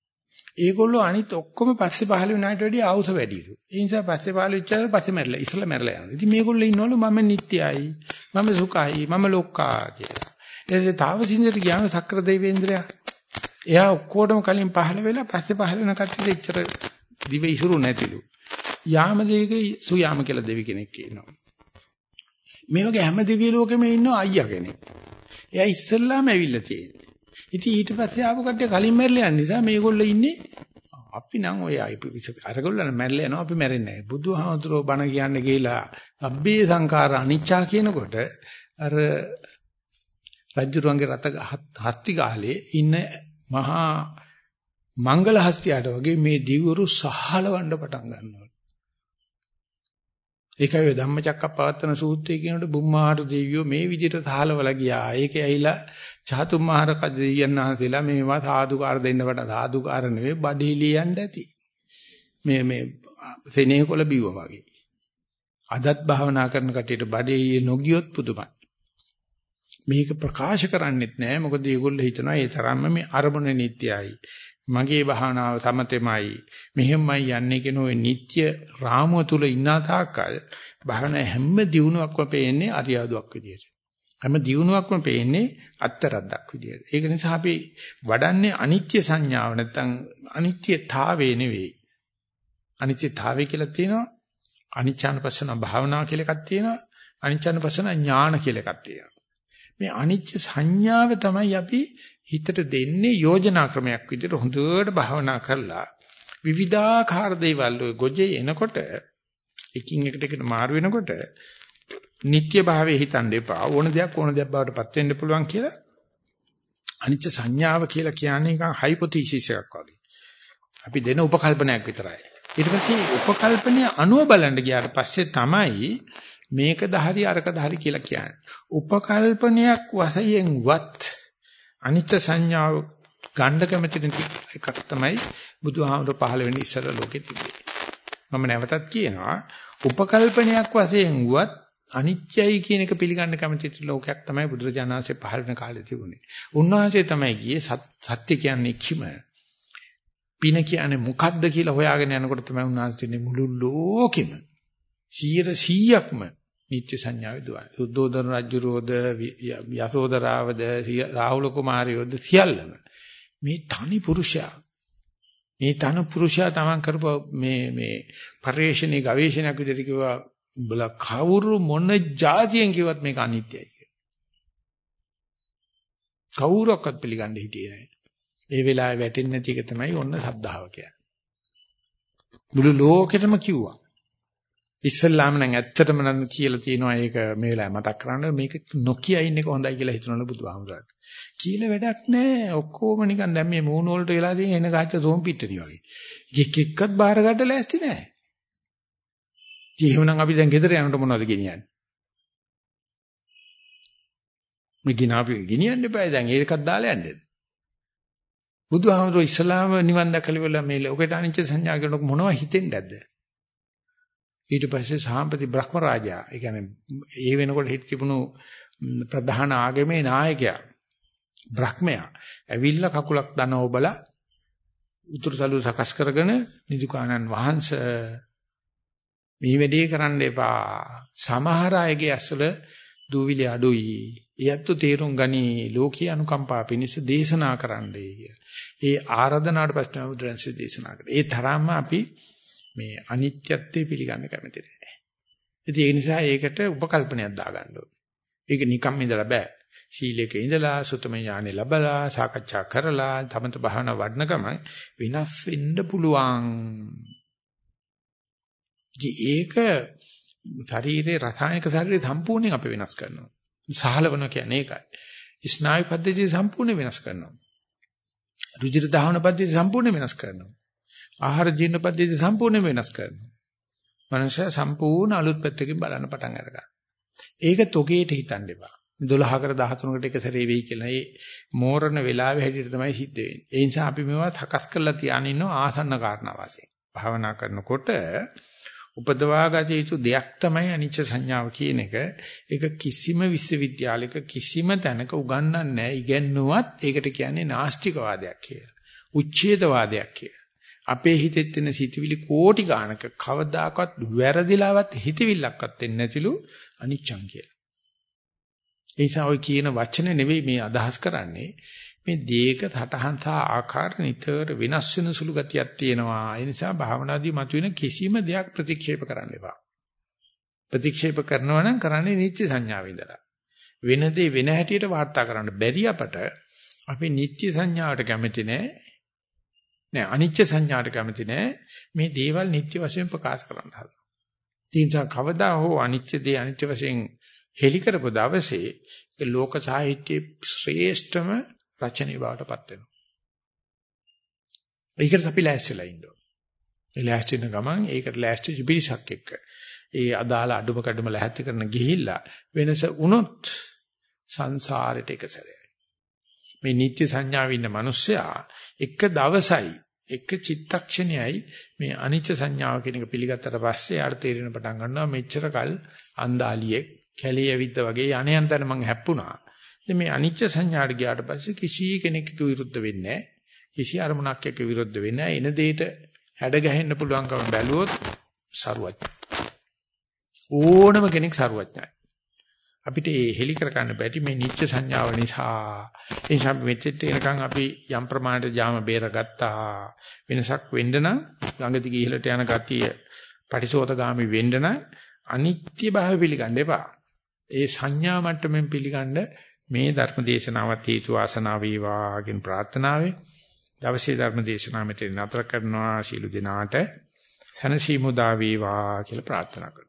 ඒගොල්ලෝ අනිත් ඔක්කොම පස්සේ පහළ වෙනාට වැඩිය ආවුස වැඩිලු. ඒ නිසා පස්සේ පහළ වෙච්චාම පස්සේ මැරලා ඉස්සලා මැරලා යනවා. ඉතින් මේගොල්ලෝ ඉන්නවලු මම නිට්ටයයි. මම සුඛයි. මම ලෝකා කියලා. ඊට තාවසින්දට ගියාම සක්‍ර දෙවේන්ද්‍රයා එයා ඔක්කොටම කලින් පහළ වෙලා පස්සේ පහළ වෙන කට්ටියට එච්චර දිව ඉසුරු නැතිලු. යාම දෙවිගේ සුයාම කියලා දෙවි කෙනෙක් ඉන්නවා. මේ වගේ හැම දෙවිය ලෝකෙම ඉන්න අයියා කෙනෙක්. එයා ඉස්සල්ලාම ඇවිල්ලා තියෙනවා. ඉතින් ඊට පස්සේ ආපු කට්ටිය කලින් මැරිලා යන නිසා මේගොල්ලෝ ඉන්නේ අපි නම් ඔය අරගොල්ලන් මැරිලා යනවා අපි මැරෙන්නේ නැහැ. බුදුහාමුදුරෝ බණ කියන්න ගිහිලා අබ්බේ සංඛාර අනිච්චා කියනකොට අර රජුරුවන්ගේ රත හස්ති ගාලේ ඉන්න මහා මංගල හස්තියට වගේ මේ දිවුරු සහලවන්න පටන් ගන්නවා. ඒකයි ඔය ධම්මචක්කප්පවත්තන සූත්‍රය කියනකොට බුම්මාහට දෙවියෝ මේ විදිහට සහලවල ගියා. ඒකේ ඇයිලා චාතුම්මහර කදෙයයන් වහන්සේලා මේවා සාදුකාර දෙන්න වඩා සාදුකාර නෙවෙයි බඩහිලියන්න ඇති. මේ මේ සෙනෙහකොළ බිව්වා වගේ. අදත් භාවනා කරන කටියට බඩේ නොගියොත් පුදුමයි. මේක ප්‍රකාශ කරන්නෙත් නෑ මොකද මේගොල්ලෝ හිතනවා ඒ තරම්ම මේ අරමුණ නිට්ටයයි. මගේ භාවනාව සමතෙමයි. මෙහෙමයි යන්නේ කියන ওই නිට්ටය රාමුව තුල ඉන්න තාක්කල් භාවනා හැම දියුණුවක්ම පේන්නේ අරියාදුවක් විදියට. හැම දියුණුවක්ම පේන්නේ අත්තරද්දක් විදියට. ඒක නිසා අපි වඩන්නේ අනිත්‍ය සංඥාව නැත්තම් අනිත්‍යතාවේ නෙවෙයි. අනිත්‍යතාවේ කියලා තියෙනවා. අනිච්චානුපස්සන භාවනා කියලා එකක් තියෙනවා. අනිච්චානුපස්සන ඥාන කියලා එකක් තියෙනවා. මේ අනිත්‍ය සංඥාව තමයි අපි හිතට දෙන්නේ යෝජනා ක්‍රමයක් විදිහට හොඳට භාවනා කරලා විවිධාකාර දේවල් ඔය ගොජේ එනකොට එකින් එකට එකට මාරු වෙනකොට නිත්‍ය භාවයේ හිතන්න එපා. ඕන දෙයක් ඕන දෙයක් බවට පත් වෙන්න පුළුවන් කියලා. අනිච්ච සංඥාව කියලා කියන්නේ නිකන් හයිපොතීසිස් එකක් වගේ. අපි දෙන උපකල්පනයක් විතරයි. ඊට පස්සේ උපකල්පනය අනුව බලන්න ගියාට පස්සේ තමයි මේකද හරි අරකද හරි කියලා කියන්නේ. උපකල්පනයක් වශයෙන්වත් අනිච්ච සංඥාව ගන්න කැමති එකක් තමයි බුදුහාමුදුර පහළ වෙන්නේ ඉස්සර ලෝකෙ තිබේ. මම නැවතත් කියනවා උපකල්පනයක් වශයෙන්වත් අනිත්‍යයි කියන එක පිළිගන්න කැමති ලෝකයක් තමයි බුදුරජාණන්සේ පහළ වෙන කාලේ තිබුණේ. උන්වහන්සේ තමයි ගියේ සත්‍ය කියන්නේ කිම. පින කියන්නේ මොකද්ද කියලා හොයාගෙන යනකොට තමයි උන්වහන්සේ මුළු ලෝකෙම 100%ක්ම නිත්‍ය සංඥාවේ දුවන. උද්දෝදන රජුරෝද යසෝදරාවද රාහුල කුමාරයෝද සියල්ලම මේ තනි පුරුෂයා මේ තනි පුරුෂයා තමන් කරපු මේ මේ පරිශ්‍රණයේ ගවේෂණයක් විදිහට කිව්වා උඹලා කවුරු මොන જાතියෙන් කිව්වත් මේක අනිත්‍යයි කියලා. කවුරක්වත් පිළිගන්න හිටියේ නැහැ. ඒ වෙලාවේ වැටෙන්නේ නැති එක තමයි ඔන්න සද්ධාව කියන්නේ. මුළු ලෝකෙටම කිව්වා. ඉස්සල්ලාම නම් ඇත්තටම නම් කියලා තියෙනවා ඒක මේ වෙලාවේ මතක් කරගන්න මේක නොකිය ඉන්න එක හොඳයි කියලා හිතනවලු බුදුහාමුදුරට. කියලා වැඩක් නැහැ. ඔක්කොම නිකන් දැන් මේ මූණ වලට වෙලා තියෙන එන ගාච්ඡ සෝම් පිටටි වගේ. එක එක්කත් බාර ගන්න ලෑස්ති නැහැ. ඉතින් එහෙමනම් අපි දැන් ගෙදර යනකොට මොනවද ගෙනියන්නේ? මේ ගිනාපි ගෙනියන්න එපා දැන් ඒකත් දාලා යන්නද? බුදුහාමුදුරුවෝ ඉස්ලාම නිවන් දැකලා මේ ලෝකයට අනිච්ච සංඥා කරනකොට මොනවද හිතෙන්නේ නැද්ද? ඊට පස්සේ සාම්පති බ්‍රහ්ම රාජා ඒ කියන්නේ ඒ වෙනකොට හිට තිබුණු ප්‍රධාන ආගමේ නායකයා බ්‍රහ්මයා ඇවිල්ලා කකුලක් දන ඔබලා උතුරුසලු සකස් කරගෙන නිදුකානන් වහන්සේ මේ වැඩේ කරන්න එපා සමහර අයගේ ඇස්වල දූවිලි අඩුයි එයත් තේරුම් ගනි ලෝකී අනුකම්පා පිණිස දේශනා කරන්නයි කිය. ඒ ආරාධනාවට පස්සේ බුදුරන්සේ දේශනා කළා. ඒ තරම්ම අපි මේ අනිත්‍යත්වය පිළිගන්න කැමති නැහැ. ඉතින් ඒ නිසා ඒකට උපකල්පනයක් දාගන්න ඕනේ. ඒක නිකම් ඉඳලා බෑ. සීලයක ඉඳලා සුතම ඥානෙ ලැබලා සාකච්ඡා කරලා තමත බහන වඩන ගමන් විනාශ වෙන්න පුළුවන්. ඒක ශරීරයේ රසායනික ශරීරය සම්පූර්ණයෙන් අපේ වෙනස් කරනවා. සහලවන කියන්නේ ඒකයි. ස්නායු පද්ධතිය සම්පූර්ණයෙන් වෙනස් කරනවා. රුධිර දහවන පද්ධතිය සම්පූර්ණයෙන් වෙනස් කරනවා. ආහාර ජීර්ණ පද්ධතිය සම්පූර්ණයෙන් වෙනස් කරනවා. මනුෂ්‍ය සම්පූර්ණ අලුත් පැත්තකින් බලන්න පටන් අරගන්නවා. ඒක තොගේට හිතන්න එපා. 12කට 13කට එක සැරේ වෙයි කියලා. ඒ මෝරණ වෙලාවේ හැටියට තමයි සිද්ධ වෙන්නේ. ඒ නිසා අපි මේවා තකස් කරලා තියාගෙන ඉන්නවා ආසන්න කාරණා වශයෙන්. භාවනා කරනකොට උපදවා ගත යුතු දෙයක් තමයි අනිච්ච සංඥාව කියන එක. ඒක කිසිම විශ්වවිද්‍යාලයක කිසිම තැනක උගන්වන්නේ නැහැ. ඉගෙනුවත් ඒකට කියන්නේ නාස්තිකවාදයක් කියලා. උච්ඡේදවාදයක් කියලා. අපේ හිතෙත් තියෙන සිතවිලි කෝටි ගානක කවදාකවත් වැරදිලාවත් හිතවිල්ලක්වත් වෙන්නේ නැතිලු අනිච්චං කියලා. ඒ නිසා ඔය කියන වචන නෙවෙයි මේ අදහස් කරන්නේ මේ දේක සටහන් සහ ආකාර නිතර වෙනස් වෙන සුළු ගතියක් තියෙනවා. ඒ නිසා භාවනාදී මතුවෙන කිසිම දෙයක් ප්‍රතික්ෂේප කරන්න එපා. ප්‍රතික්ෂේප කරනවා නම් කරන්නේ නිත්‍ය සංඥාව ඉදලා. වෙන දේ වෙන හැටියට වාර්තා කරන්න බැරි අපට අපි නිත්‍ය සංඥාවට කැමති නෑ. නෑ අනිත්‍ය සංඥාට කැමති නෑ. මේ දේවල් නිත්‍ය වශයෙන් ප්‍රකාශ කරන්න හදනවා. තීන්සා කවදා හෝ අනිත්‍ය දේ අනිත්‍ය වශයෙන් හෙලි කරපු දවසේ ලෝක සාහිත්‍යයේ ශ්‍රේෂ්ඨම රචනයේ බවටපත් වෙනවා. ඒකට අපි ලෑස්තිලා ඉන්න ඕනේ. ඒ ලෑස්ති වෙන ගමන් ඒකට ලෑස්ති පිරිසක් එක්ක ඒ අදාළ අඩුම කඩුම ලැහැත්ති කරන ගිහිල්ලා වෙනස වුණොත් සංසාරෙට එක සැරයයි. මේ නිත්‍ය සංඥාවේ ඉන්න මිනිස්සයා එක දවසයි එක චිත්තක්ෂණයයි මේ අනිච්ච සංඥාව කියන එක පිළිගත්තට පස්සේ ආර තේරෙන පටන් ගන්නවා මෙච්චර කල් අන්දාලියෙක් කැලේ ඇවිද්ද වගේ යණ යන තැන මං හැප්පුණා. ඉතින් මේ අනිච්ච සංඥාට ගියාට පස්සේ කිසි කෙනෙකුට විරුද්ධ වෙන්නේ නැහැ. කිසි අරමුණක් එක්ක විරුද්ධ වෙන්නේ නැහැ. එන දෙයට හැඩ ගැහෙන්න පුළුවන්කම බැලුවොත් සරුවඥ. ඕනම කෙනෙක් සරුවඥයි. අපිට ඒ හෙලි කර ගන්න බැරි මේ නිච්ච සංඥාව නිසා ඒ නිසා මෙතෙත් එනකන් අපි යම් ප්‍රමාණයට ජාම බේරගත්තා වෙනසක් වෙන්න නම් ළඟ දිගේ ඉහළට යන ගතිය පටිසෝතගාමි වෙන්න නම් අනිත්‍ය භාවය පිළිගන්න එපා ඒ සංඥා මට්ටමින් පිළිගන්න මේ ධර්ම දේශනාවත් හේතු ආසනාව වේවා කියන ප්‍රාර්ථනාවෙන් දවසේ ධර්ම දේශනාව මෙතන නතර කරනවා. ශීල දිනාට සනසීමුදා වේවා කියලා ප්‍රාර්ථනා කරනවා.